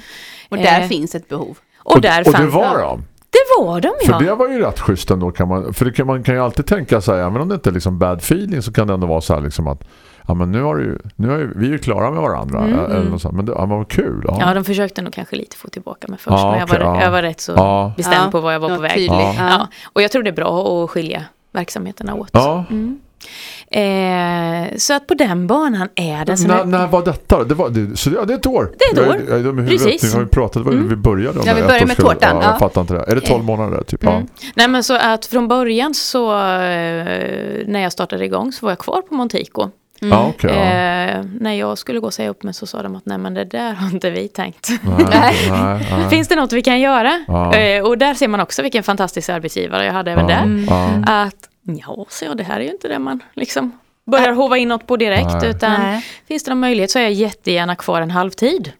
Och där Eh, finns ett behov. Och, där och det fanns var de. Det var de För ja. det var ju rätt schysst ändå kan man, för det kan, man kan ju alltid tänka sig, även om det inte är liksom bad feeling så kan det ändå vara så här liksom att ja men nu har du nu är vi är ju klara med varandra Mm, eller något sånt. men det ja, men vad kul. Ja. Ja, de försökte nog kanske lite få tillbaka mig först, Ja, men jag var, ja. jag var rätt så Ja. bestämd Ja, på vad jag var på väg. Ja. Ja. Ja. Och jag tror det är bra att skilja verksamheterna åt. Ja. Mm. Eh, så att på den banan är det. När, när var detta? Det var, det, så det, ja, det är ett år. Det är ett Jag år. Jag, i huvudet. Precis. Vi har ju pratat, ju vi började Ja, vi började med tårtan, Ja, ja. jag fattar inte det. Är det 12 månader typ? Ja. Mm. Nej men så att från början så eh, när jag startade igång så var jag kvar på Montiko. Ja, okej. ja. Eh, när jag skulle gå och säga upp mig så sa de att nej men det där har inte vi tänkt. Nej, nej, nej. Finns det något vi kan göra? Ja. Eh, och där ser man också vilken fantastisk arbetsgivare jag hade även Ja, där. ja. Att ja, så ja, det här är ju inte det man liksom börjar hova in något på direkt. Nej. Utan Nej. finns det någon möjlighet så är jag jättegärna kvar en halvtid.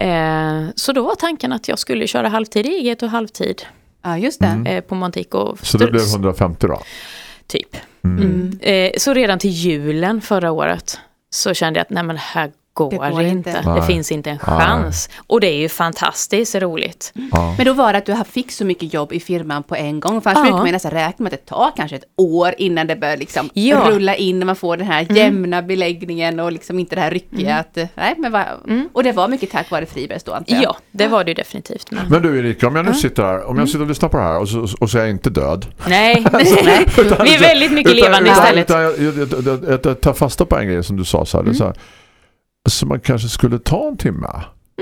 Eh, så då var tanken att jag skulle köra halvtid i eget och halvtid Ja, just det. Mm. eh, på Montiko. Så det blev 150 då? Typ. Mm. Mm. Eh, så redan till julen förra året så kände jag att nej men här går, Det går inte. inte. Det Nej. finns inte en chans. Och det är ju fantastiskt roligt. Ja. Men då var det att du har- fick så mycket jobb i firman på en gång. För annars Ja. brukar man nästan räkna med att det tar kanske ett år innan det börjar liksom Ja. Mm. rulla in när man får den här jämna beläggningen och liksom inte det här ryckiga. Att, eh, nej, men vad, Och det var mycket tack vare Fribergs då antar jag. Ja, det var det ju definitivt. Men, Men du Erika, om jag nu sitter här, om jag sitter och lyssnar på det här och så, och så är jag inte död. nej, nej. vi är väldigt mycket levande utan, istället. Utan, jag, jag, jag, jag, jag, jag tar fasta på en grej som du sa så här, så man kanske skulle ta en timme.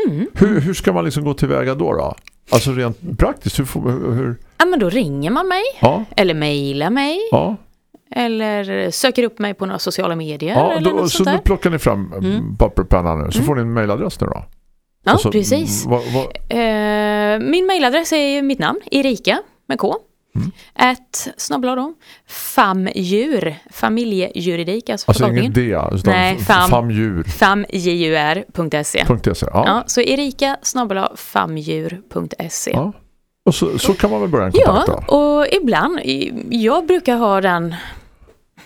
Mm. Hur, hur ska man liksom gå tillväga då då? Alltså rent praktiskt, hur, får- hur, Ja, men då ringer man mig. ja, Eller mejlar mig. ja, Eller söker upp mig på några sociala medier. ja eller då, något så sånt nu där. plockar ni fram mm. papper och penna nu, så får ni en mejladress nu då. Ja, Alltså, precis. Vad, vad, Eh, min mejladress är mitt namn, Erika med K. Mm. Ett snabbla då. Famdjur, familjejuridik, alltså, alltså ingen förkortningen. D, utan Nej, fam. famdjur. famjur.se. .se. Ja. Ja, så Erika snabbla famdjur.se. Ja. Och så, så kan man väl börja en kontakt Ja, och ibland, jag brukar ha den,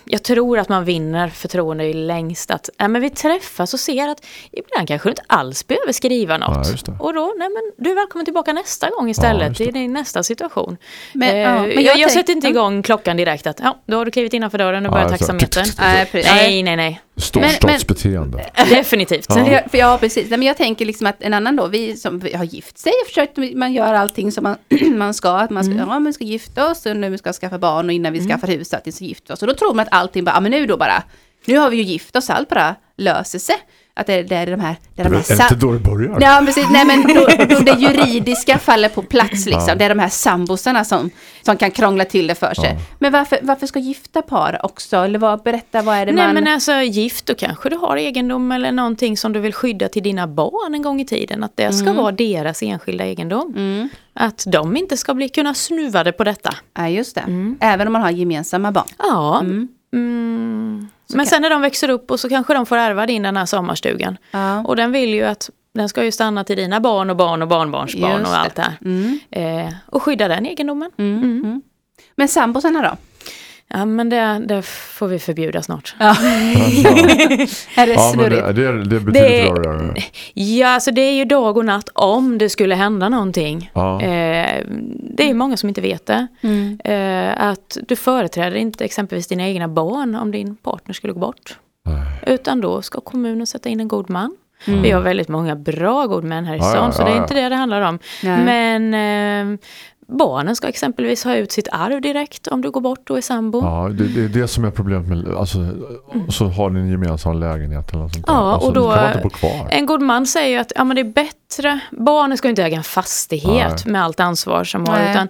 jag tror att man vinner förtroende i längst att ja, men vi träffas och ser att ibland kanske du inte alls behöver skriva något. Ja, just det. och då, nej men du är välkommen tillbaka nästa gång istället, det. är din nästa situation. Men, Eh, ja, men jag, jag jag, sätter inte igång klockan direkt att ja, då har du klivit innanför dörren och börjar Ja, så- tacksamheten. Nej. Nej, nej, nej. Storstadsbeteende. Definitivt. Ja. Men jag, för ja, precis. Nej, men jag tänker liksom att en annan då, vi som vi har gift sig och försökt, man gör allting som man, man ska, att man ska, ja, men vi ska gifta oss och nu vi ska skaffa barn och innan vi skaffar hus att vi ska gifta oss. Och då tror man att allting bara, ja men nu då bara, nu har vi ju gift oss, allt bara löser sig. Att det, det är de här, det är Är de här det inte sa- då det börjar? Ja, precis. Nej, men då, då det juridiska faller på plats liksom. Ja. Det är de här sambosarna som, som kan krångla till det för sig. Ja. Men varför, varför ska gifta par också? Eller vad, berätta, vad är det Nej man... men alltså gift, då kanske du har egendom eller någonting som du vill skydda till dina barn en gång i tiden. Att det ska vara deras enskilda egendom. Mm. Att de inte ska bli kunna snuvade på detta. Ja, just det. Även om man har gemensamma barn. Ja. Mm. Mm. Men sen när de växer upp och så kanske de får ärva din den här sommarstugan. Ja. Och den vill ju att den ska ju stanna till dina barn och barn och barnbarnsbarn Just och allt det här. Mm. Eh, och skydda den egendomen. Mm. Mm. Men sambosarna då? Ja men det, det får vi förbjuda snart. Ja. är det Ja, men det, det, är, det är betydligt Det- rörigare. Ja, alltså det är ju dag och natt om det skulle hända någonting. Ja. Eh, det är ju många som inte vet det. Mm. Eh, att du företräder inte exempelvis dina egna barn om din partner skulle gå bort. Utan då ska kommunen sätta in en god man. Vi har väldigt många bra god män här i Ja, stan, ja, så det ja, är ja. inte det det handlar om. Nej. Men eh, barnen ska exempelvis ha ut sitt arv direkt om du går bort och är sambo. Ja, det, det är det som är problemet med, alltså, så har ni en gemensam lägenhet eller något sånt. Ja, alltså, och då- kan man inte bo kvar. En god man säger ju att ja, men det är bättre, barnen ska ju inte äga en fastighet Nej. med allt ansvar som har, utan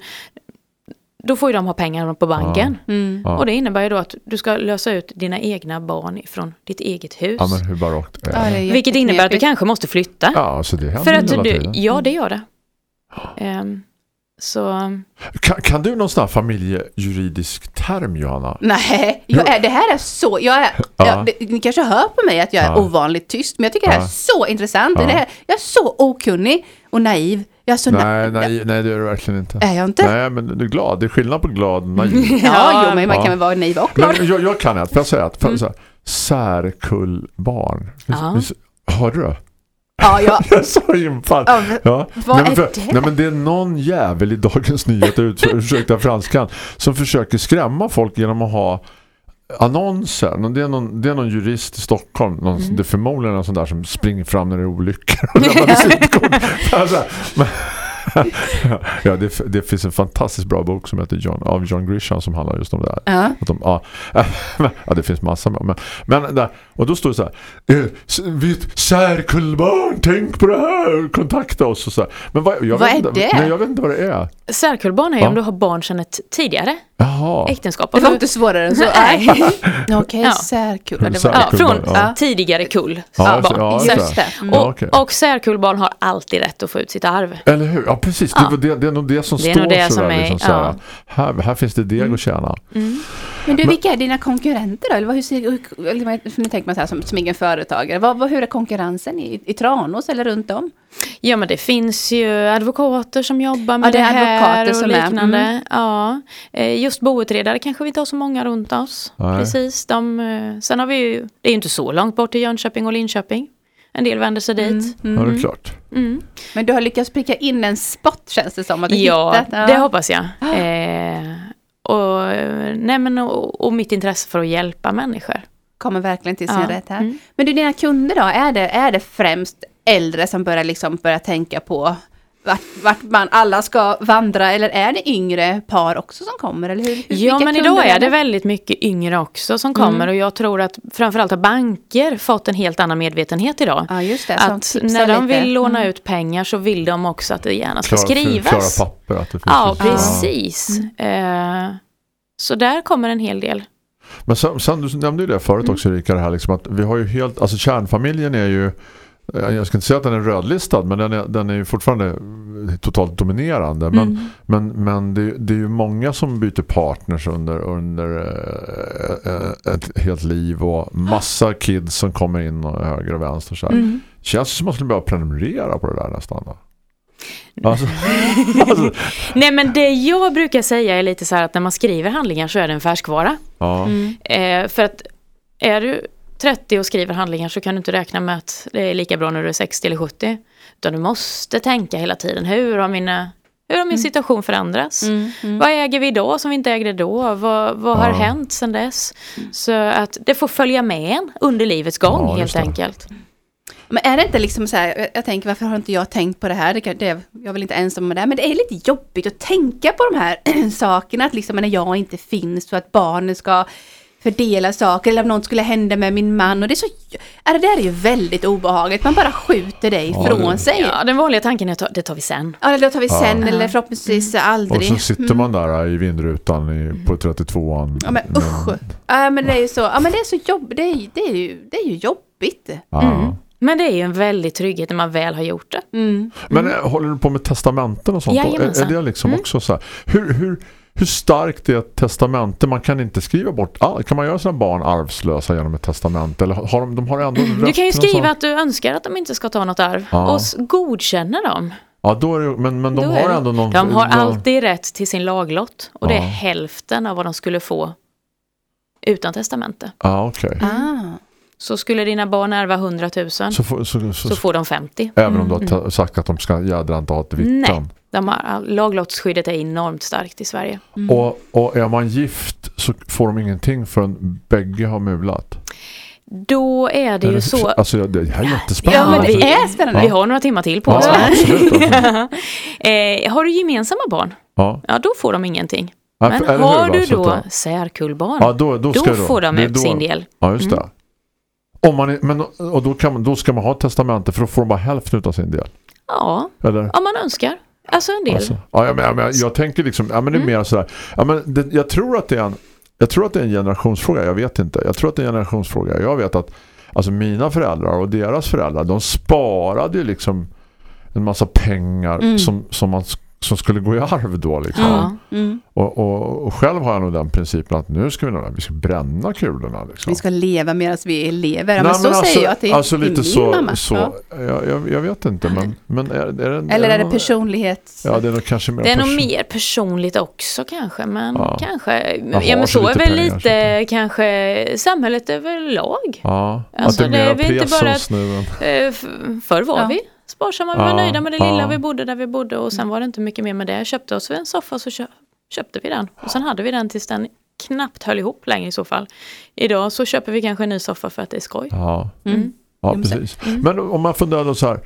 då får ju de ha pengar på banken. Mm. Ja. Och det innebär ju då att du ska lösa ut dina egna barn från ditt eget hus. Ja, men hur barockt är det det? är Vilket innebär att du kanske måste flytta. Ja, så det händer För att hela du, tiden. ja det gör det. Ehm, så Kan, kan du någon sån här familjejuridisk term, Johanna? Nej, jag är, det här är så, jag är, Ja. jag, det, ni kanske hör på mig att jag är Ja. ovanligt tyst, men jag tycker det här Ja. är så intressant. Det här, jag är så okunnig och naiv. Jag är så Nej, na- nej, nej, det är du verkligen inte. Är jag inte? Nej, men du är glad. Det är skillnad på glad och naiv. Ja, jo, men man kan väl vara naiv och glad. Men jag, jag kan ett, får jag säga att Mm. särkullbarn. Ja. Visst- Hörde du? Ja, ja. Jag är så infall. Ja, v- Ja. vad nej, men är för, det? Nej, men det är någon jävel i Dagens Nyheter ursäkta franskan som försöker skrämma folk genom att ha annonser. Det är någon, det är någon jurist i Stockholm. Någon, Mm. Det är förmodligen någon sån där som springer fram när det är olyckor. Och lämnar visitkort. Ja, det, det finns en fantastiskt bra bok som heter John, av John Grisham som handlar just om det här. Ja. Att de, ja, ja, det finns massa men, men där, och då står det så här eh, särkullbarn, tänk på det här kontakta oss och så här. Men vad, jag Vad vet är det? Nej, jag vet inte vad det är särkullbarn är Ja. om du har barn sedan ett tidigare Jaha äktenskap. Det var du- inte svårare än så. Nej. Okej, Ja. särkull. Ja, Särkullbarn, från ja. tidigare kull Ja, barn. ja. Mm. Ja, och, okej. och särkullbarn har alltid rätt att få ut sitt arv. Eller hur? Ja, precis. Det, Ja. det, det är nog det som Det är står det så som är- liksom, så här, ja. här, här finns det deg att tjäna. Men du, vilka är dina konkurrenter då? Eller vad, hur ser, hur, nu tänker man så här som, som egen företagare. Vad, vad, hur är konkurrensen i, i Tranås eller runt om? Ja men det finns ju advokater som jobbar med Ja, det det, är här advokater och som är, liknande. mm. Ja. Eh, Just boutredare kanske vi inte har så många runt oss. Nej. Precis. De, eh, sen har vi ju, det är ju inte så långt bort till Jönköping och Linköping. En del vänder sig dit. Ja, det är klart. Mm. Men du har lyckats pricka in en spot känns det som. Att du Ja, hittat. det hoppas jag. Eh, och, nej, men, och, och mitt intresse för att hjälpa människor. Kommer verkligen till sin Ja. rätt här. Mm. Men du, dina kunder då? Är det, är det främst äldre som börjar, liksom börja tänka på vart, vart man alla ska vandra? Eller är det yngre par också som kommer? Eller hur, hur, Ja men idag är det väldigt mycket yngre också som kommer och jag tror att framförallt har banker fått en helt annan medvetenhet idag. Ja, just det. Att när de lite. vill låna Mm. ut pengar så vill de också att det gärna ska Klara, skrivas. klara papper. Att det finns Ja, liksom- precis. Eh, så där kommer en hel del. Men sen, sen du nämnde ju det förut också Erika, det här liksom att vi har ju helt, alltså kärnfamiljen är ju jag ska inte säga att den är rödlistad men den är, den är ju fortfarande eh, totalt dominerande men, Mm. men, men det, det är ju många som byter partners under, under eh, eh, ett helt liv och massa kids som kommer in och höger och vänster så här. Mm. Känns som att man skulle börja prenumerera på det där nästan då? Alltså, alltså, Nej men det jag brukar säga är lite så här att när man skriver handlingar så är det en färskvara. ja. Mm. Eh, för att är du 30 och skriver handlingar så kan du inte räkna med att det är lika bra när du är 60 eller 70. Utan du måste tänka hela tiden, hur har, mina, hur har min situation förändrats? Mm, mm. Vad äger vi idag som vi inte ägde då? Vad, vad har Ja. hänt sedan dess? Så att det får följa med en under livets gång Ja, helt enkelt. Men är det inte liksom så här, jag- tänker varför har inte jag tänkt på det här? Det, det, jag är väl inte ensam med det, men det är lite jobbigt att tänka på de här sakerna, att liksom när jag inte finns så att barnen ska fördela saker eller om något skulle hända med min man och det är så, är det där är ju väldigt obehagligt, man bara skjuter det ifrån det- sig. Ja. Ja, den vanliga tanken är att det tar vi sen. eller då tar vi sen Ja. eller förhoppningsvis Och aldrig. så sitter man där i vindrutan i, på 32an. Ja men usch. Ja men det är ju så, ja men det är så jobbigt, det är, det är, ju, det är ju jobbigt. Ja. Men det är ju en väldig trygghet när man väl har gjort det. Mm. Men eh, håller du på med testamenten och sånt? då? Är, är Jajamensan. det liksom också så här? Hur, hur, hur starkt är ett testamente? Man kan inte skriva bort Kan man göra sina barn arvslösa genom ett testamente? Eller har de, de har ändå rätt Du kan ju skriva att du önskar att de inte ska ta något arv Ja. och godkänna dem. Ja, då är det, men, men de Då har ändå någon... De har alltid rätt till sin laglott och det är Ja. hälften av vad de skulle få utan testamente. Ja, okej. Ah. Så skulle dina barn ärva 100 000 så, Så, får- så, så, får de 50. även om du har ta- sagt att de ska jädra inte ha ett Nej. De har, laglottsskyddet är enormt starkt i Sverige. Och, och är man gift så får de ingenting förrän bägge har mulat. Då är det ju så. Alltså, ja, det här är Ja, jättespännande. men Det är spännande. vi har några timmar till på Ja, oss. va? absolut. Alltså. eh, har du gemensamma barn? Ja. Ja, då får de ingenting. Ja, Men för- hur, har du Så då ja. särkullbarn, Ja, då, då, då får de ut sin del. Mm. Ja, just det. Om man är, men, och då, kan då ska man ha ett testamente för då får de bara hälften av sin del. Ja, Eller? om man önskar. Alltså en del. Alltså, ja, jag, men, jag, jag tänker liksom, ja men det är Mm. mer sådär, ja men det, jag tror att det är en jag tror att det är en generationsfråga, jag vet inte. Jag tror att det är en generationsfråga. Jag vet att alltså mina föräldrar och deras föräldrar, de sparade ju liksom en massa pengar Mm. som, som, man, som skulle gå i arv då liksom. Ja. Mm. Och, och, och själv har jag nog den principen att nu ska vi, vi ska bränna kulorna liksom. Vi ska leva medan vi lever. Nej, men så alltså, säger jag till, alltså till lite min så, mamma. så Ja. jag, jag, vet inte men, men är, är det, Eller är det någon- personlighet? Ja, det är nog kanske mer Det är nog mer personligt också kanske, men Ja. kanske. Ja, men så så är väl pengar, lite kanske samhället överlag. Ja, Alltså, att det det är är mer väl inte bara nu. Eh, Förr var Ja. vi sparsamma, vi Ja, var nöjda med det lilla, ja. vi bodde där vi bodde och sen var det inte mycket mer med det. Köpte oss en soffa så kö- köpte vi den. Och sen hade vi den tills den knappt höll ihop längre i så fall. Idag så köper vi kanske en ny soffa för att det är skoj. Ja, Mm. ja precis. Men om man funderar så här,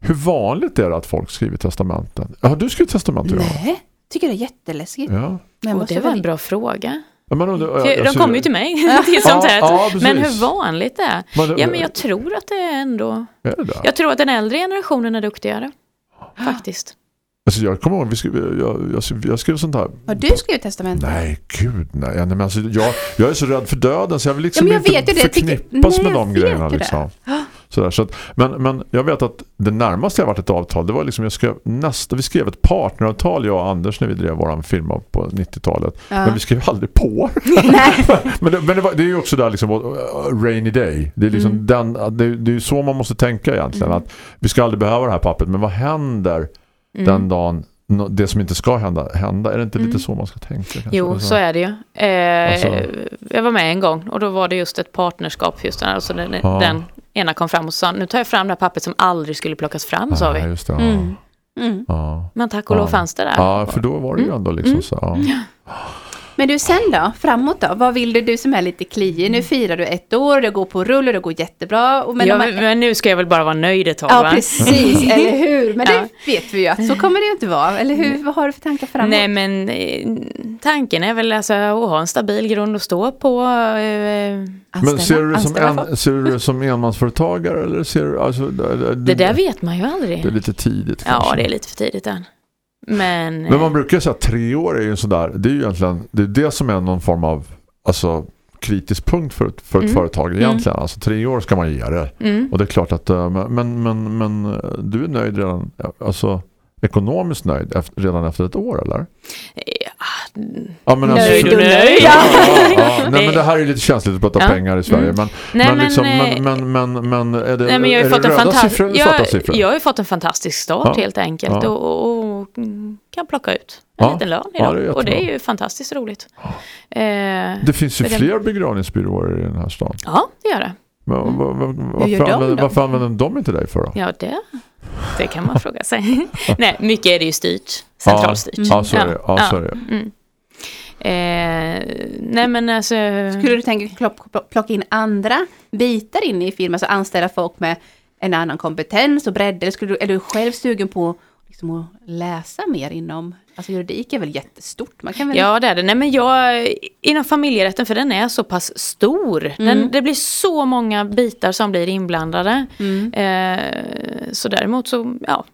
hur vanligt är det att folk skriver testamenten? Har du skrivit testamente? Ja. Nej, tycker det är jätteläskigt. Ja. Men jag det var väl- en bra fråga. Undrar- De alltså, kommer ju till mig till Ja, sånt här. ja, men hur vanligt det är? Men, Ja men jag tror att det är ändå... Är det? Jag tror att den äldre generationen är duktigare. Faktiskt. Alltså, jag kommer ihåg, vi skrev, jag, jag, jag skrev sånt här. Har du skrivit testament? Nej, gud nej. Men alltså, jag, jag är så rädd för döden så jag vill liksom Ja, men jag inte vet det. Jag tycker- förknippas Nej, med de grejerna. ju det. Sådär, så att, men, men jag vet att det närmaste jag varit ett avtal det var liksom jag skrev nästa, vi skrev ett partneravtal jag och Anders när vi drev våran firma på 90-talet. Ja. Men vi skrev aldrig på. men det, men det, var, det är ju också där liksom rainy day. Det är liksom Mm. den, det, det är så man måste tänka egentligen att vi ska aldrig behöva det här pappret men vad händer Mm. den dagen det som inte ska hända, hända? Är det inte Mm. lite så man ska tänka? kanske? Jo, så är det ju. Eh, Alltså- Jag var med en gång och då var det just ett partnerskap. Just den, alltså den, Ja. den ena kom fram och sa, nu tar jag fram det här pappret som aldrig skulle plockas fram, sa vi. just det. Ja. Mm. Mm. Ja. Men tack och lov Ja. fanns det där. Ja, för då var det ju Mm. ändå liksom Mm. så. Ja. Men du, sen då? Framåt då? Vad vill du? Du som är lite kliig. Nu firar du ett år, det går på rull och det går jättebra. Men ja, man, men nu ska jag väl bara vara nöjd ett tag, ja, va? precis. Eller hur? Men Ja. det vet vi ju att så kommer det ju inte vara. Eller hur? Vad har du för tankar framåt? Nej, men eh, tanken är väl alltså att ha en stabil grund att stå på. Eh, Men ser du, som en, ser du det som enmansföretagare eller ser du, alltså, det, det, det där vet man ju aldrig. det är lite tidigt Ja, kanske. det är lite för tidigt än. Men, Men man brukar säga att tre år är ju en sån där, det är ju egentligen, det är det som är någon form av, alltså kritisk punkt för ett, för ett Mm. företag egentligen. Alltså tre år ska man ge det. mm, Och det är klart att, eh, men, men, men eh, du är nöjd redan, alltså ekonomiskt nöjd efter, redan efter ett år eller? Ja, men Nöjd för- och nöjd. Ja, ja, ja. Nej, men det här är lite känsligt att prata Ja. pengar i Sverige. Mm. Men, Nej, men, men, liksom, men, men, men, men är det, Nej, men jag har är ju fått det en röda fantastisk... siffror eller svarta Jag, siffror? jag har ju fått en fantastisk start Ja. helt enkelt Ja. och, och, och mm, kan plocka ut en Ja. liten lön Ja, idag. det och det är ju fantastiskt roligt. Eh, Det finns ju fler begravningsbyråer i den här stan. ja, det gör det. Men, Mm. varför, de använder, varför använder de inte dig för då? Ja, det, det kan man fråga sig. Nej, mycket är det ju styrt. Centralstyrt. Ja, så är det. Ja, så är det. Eh, nej men alltså... Skulle du tänka plock- plocka in andra bitar in i firman, alltså anställa folk med en annan kompetens och bredd? Eller skulle du, är du själv sugen på liksom, att läsa mer inom, alltså juridik är väl jättestort? Man kan väl... Ja det är det. Nej men jag, inom familjerätten, för den är så pass stor. Den, Mm. det blir så många bitar som blir inblandade. Mm. Eh, så däremot så, ja.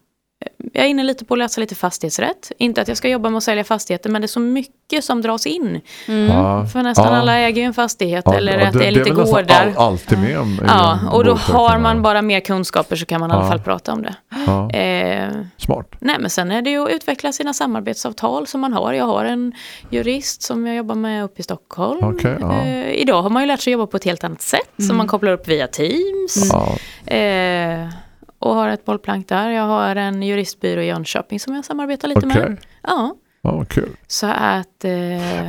Jag är inne lite på att läsa lite fastighetsrätt. Inte att jag ska jobba med att sälja fastigheter, men det är så mycket som dras in. Mm. Ja. För nästan Ja. alla äger ju en fastighet Ja, eller ja, att det, är lite väl nästan gårdar. All, alltid med om, Ja, och då har man bara mer kunskaper så kan man i alla fall prata om det. Ja, Eh, smart. nej men sen är det ju att utveckla sina samarbetsavtal som man har. Jag har en jurist som jag jobbar med uppe i Stockholm. Ja. eh, idag har man ju lärt sig jobba på ett helt annat sätt. Som man kopplar upp via Teams. Ja, Eh, och har ett bollplank där. Jag har en juristbyrå i Jönköping som jag samarbetar lite Okej. med. Ja, ja, kul. så att... Eh,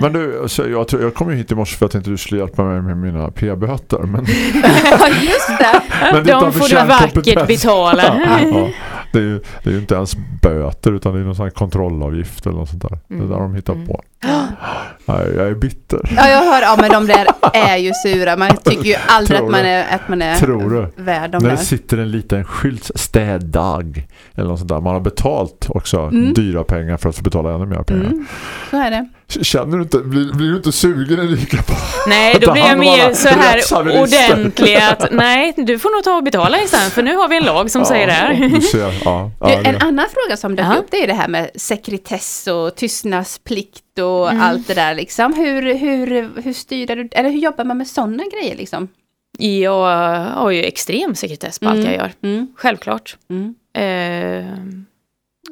Men du, så jag, jag kom ju hit i morse för att att du skulle hjälpa mig med mina p-böter. Men, Ja, just det! men de får du vackert betala. ja, det, är ju, det är ju inte ens böter utan det är någon sån här kontrollavgift eller något sånt där. Det är där de hittar Mm. på. Nej, jag är bitter. Ja, jag hör, ja men de där är ju sura. Man tycker ju aldrig att man är, att man är Tror du? värd de När där. det sitter en liten skylt städdag eller något sånt där. Man har betalt också Mm. dyra pengar för att få betala ännu mer pengar. Mm, så är det. Känner du inte, blir, blir du inte sugen Erika på Nej, då blir jag mer så här ordentlig att nej, du får nog ta och betala istället för nu har vi en lag som säger det här. Ser, ja, ja, Du, det- en annan fråga som dök Ja. upp det är det här med sekretess och tystnadsplikt och Mm. allt det där liksom. Hur, hur, hur styr du, eller hur jobbar man med sådana grejer liksom? Jag har ju extrem sekretess på allt Mm. jag gör. Mm. Självklart. Mm. Eh,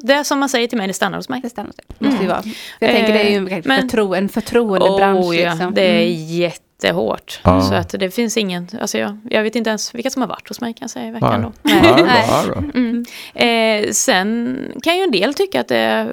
det som man säger till mig, det stannar hos mig. Det stannar sig. Måste ju vara. Jag tänker det är ju en, Eh, men- förtro, en förtroendebransch Oh, ja, liksom. det är Mm. jättehårt. Ja. Så att det finns ingen, alltså jag, jag vet inte ens vilka som har varit hos mig kan jag säga i veckan Nej. då. Mm. Eh, sen kan ju en del tycka att det,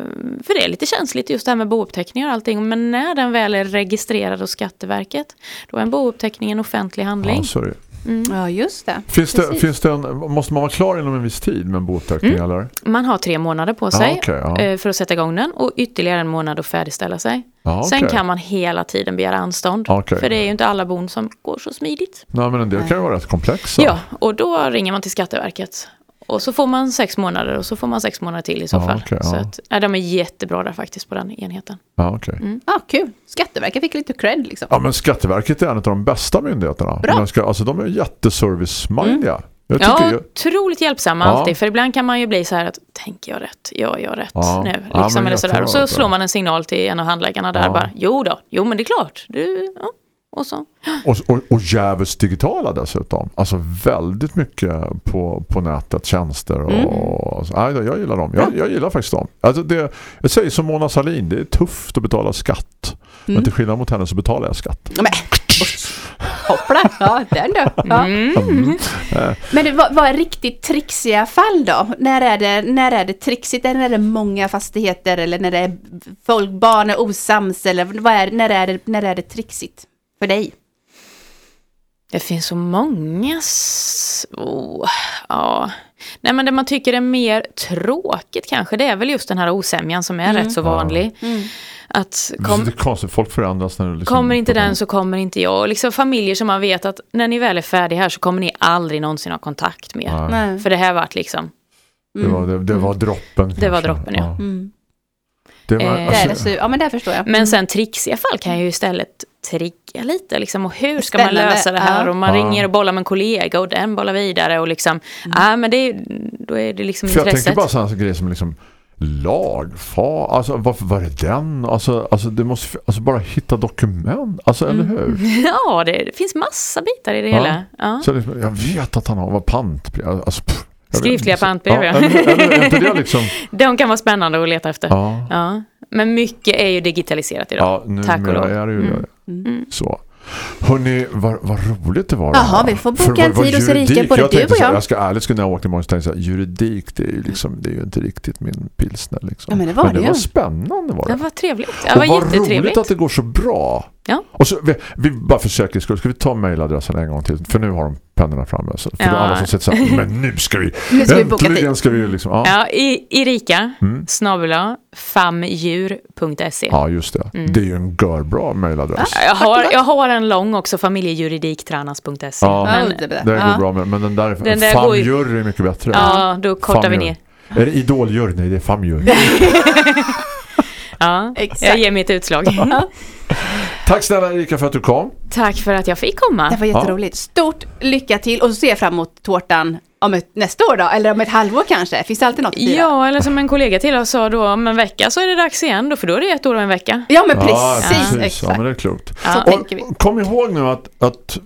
för det är lite känsligt just det här med bouppteckningar och allting, men när den väl är registrerad hos Skatteverket, då är en bouppteckning en offentlig handling. Ja, det. Ja, just det. Finns det, finns det en, måste man vara klar inom en viss tid med en bouppteckning Mm. eller? Man har tre månader på Ja, sig ja. eh, för att sätta igång den och ytterligare en månad att färdigställa sig. Ja, Sen okej. kan man hela tiden begära anstånd. Okej. För det är ju inte alla bon som går så smidigt. Nej, men en del kan ju vara rätt komplexa. Ja, och då ringer man till Skatteverket. Och så får man sex månader och så får man sex månader till i så Ja, fall. så ja. att, ja, de är jättebra där faktiskt på den enheten. Ja, okej. Ja, kul. Skatteverket fick lite cred liksom. Ja, men Skatteverket är en av de bästa myndigheterna. Bra. Ska, alltså, de är jätteservice-mindiga. Jag tycker Ja, ju, otroligt hjälpsamma Ja. alltid. För ibland kan man ju bli så här att, tänker jag rätt? Gör jag rätt Ja. nu? Ja, Liksom, men eller sådär. Och så slår man en signal till en av handläggarna där Ja. bara, jo då, jo men det är klart. Du, ja. Och så. och, och, och jävligt digitala dessutom. Alltså väldigt mycket på, på nätet, tjänster och, Mm. alltså, nej, jag gillar dem. Jag, jag gillar faktiskt dem. Alltså det, jag säger som Mona Salin, det är tufft att betala skatt. Men Mm. till skillnad mot henne så betalar jag skatt. Ja, Men, hoppla, ja den då. Ja. Mm. Men det, vad, vad är riktigt trixiga fall då? När är det, när är det trixigt? Är det när det är många fastigheter eller när det är folk, barn är osams eller vad är, när, är det, när är det trixigt för dig? Det finns så många... s- Oh, ja. Nej men det man tycker är mer tråkigt kanske, det är väl just den här osämjan som är rätt så vanlig. Att kom, det är konstigt, folk förändras när liksom, kommer inte den så kommer inte jag. Och Liksom familjer som man vet att när ni väl är färdiga här så kommer ni aldrig någonsin ha kontakt mer. Nej. För det här vart liksom, det, var, det, det var droppen. Det var kanske. droppen, ja. Mm. Det var, Eh, alltså, så, ja men det förstår jag. Men sen trixiga fall kan jag ju istället trigga lite. Liksom, och hur ska man lösa det här? ja. Och man Ja. ringer och bollar med en kollega och den bollar vidare. Och liksom, ja men det är, då är det liksom För jag intresset. tänker bara sådana grejer som liksom lagfar, alltså varför var det den? Alltså, alltså det måste alltså bara hitta dokument, alltså eller Mm. hur? Ja, det, det finns massa bitar i det Ja. hela. Ja. Så liksom, jag vet att han har var pantbrev, alltså, pff, jag Skriftliga pantbrev, ja. Eller, eller, inte det liksom, De kan vara spännande att leta efter. Ja. ja, Men mycket är ju digitaliserat idag. ja nu Tack och lov. är det ju Mm. Det. Så. Hörrni, vad, vad roligt det var. det Jaha, vi får boka en tid hos Erika, både jag du och så här, jag. Jag ska ärligt skulle när jag åkte imorgon så tänkte jag så juridik det är ju liksom, det är ju inte riktigt min pilsner liksom. Ja, men det var det det ju. var spännande var det. Det var trevligt. Det och var vad roligt jättetrevligt. att det går så bra. Ja. Och så, vi, vi, bara för säkerhets skull, ska vi ta mejladressen en gång till? För nu har de pennorna framme. Så, för Ja. alla som sitter så här, men nu ska vi, Nu ska vi boka äntligen tid. ska vi liksom, ja. Ja, i, Erika, Mm. snabela, famdjur.se. Ja, just det. Mm. Det är ju en görbra mejladress. Jag har, jag har en lång också, familjejuridiktranas.se. Ja, men, det, Ja. går bra med, men den där, Den där ju- famjury är mycket bättre. ja, då kortar vi Famjury. ner. Är det idoljury? Nej, det är famjury. Ja, Exakt. jag ger mitt utslag. Tack snälla Erika för att du kom. Tack för att jag fick komma. Det var jätteroligt. Stort lycka till och så ser jag fram emot tårtan om ett, nästa år då, eller om ett halvår kanske. Finns det alltid något att fira? Ja, eller som en kollega till oss sa då, om en vecka så är det dags igen då, för då är det ett år och en vecka. Ja, men precis. Ja, precis. Ja, Exakt. men det är klokt. Så Ja. tänker vi. Och kom ihåg nu att, att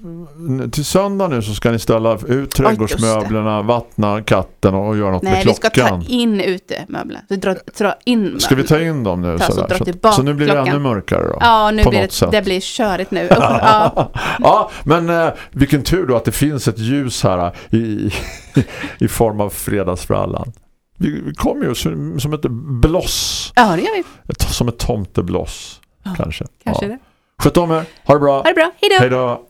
till söndag nu så ska ni ställa ut trädgårdsmöblerna, vattna katten och göra något Nej, med vi ska klockan. ta in utemöbler. Så dra, dra in möbler. Ska vi ta in dem nu? Ta, så Så, tillbaka så nu blir det klockan. ännu mörkare då? Ja, nu blir det, sätt. det blir körigt nu. Ja. Ja, men eh, vilken tur då att det finns ett ljus här i, i form av fredagsfrallan. Vi, vi kommer ju som, som ett bloss. ja, det gör vi. Som ett tomtebloss, kanske. Kanske ja. det. Sköt om er. Ha det bra. Ha det bra. Hej då.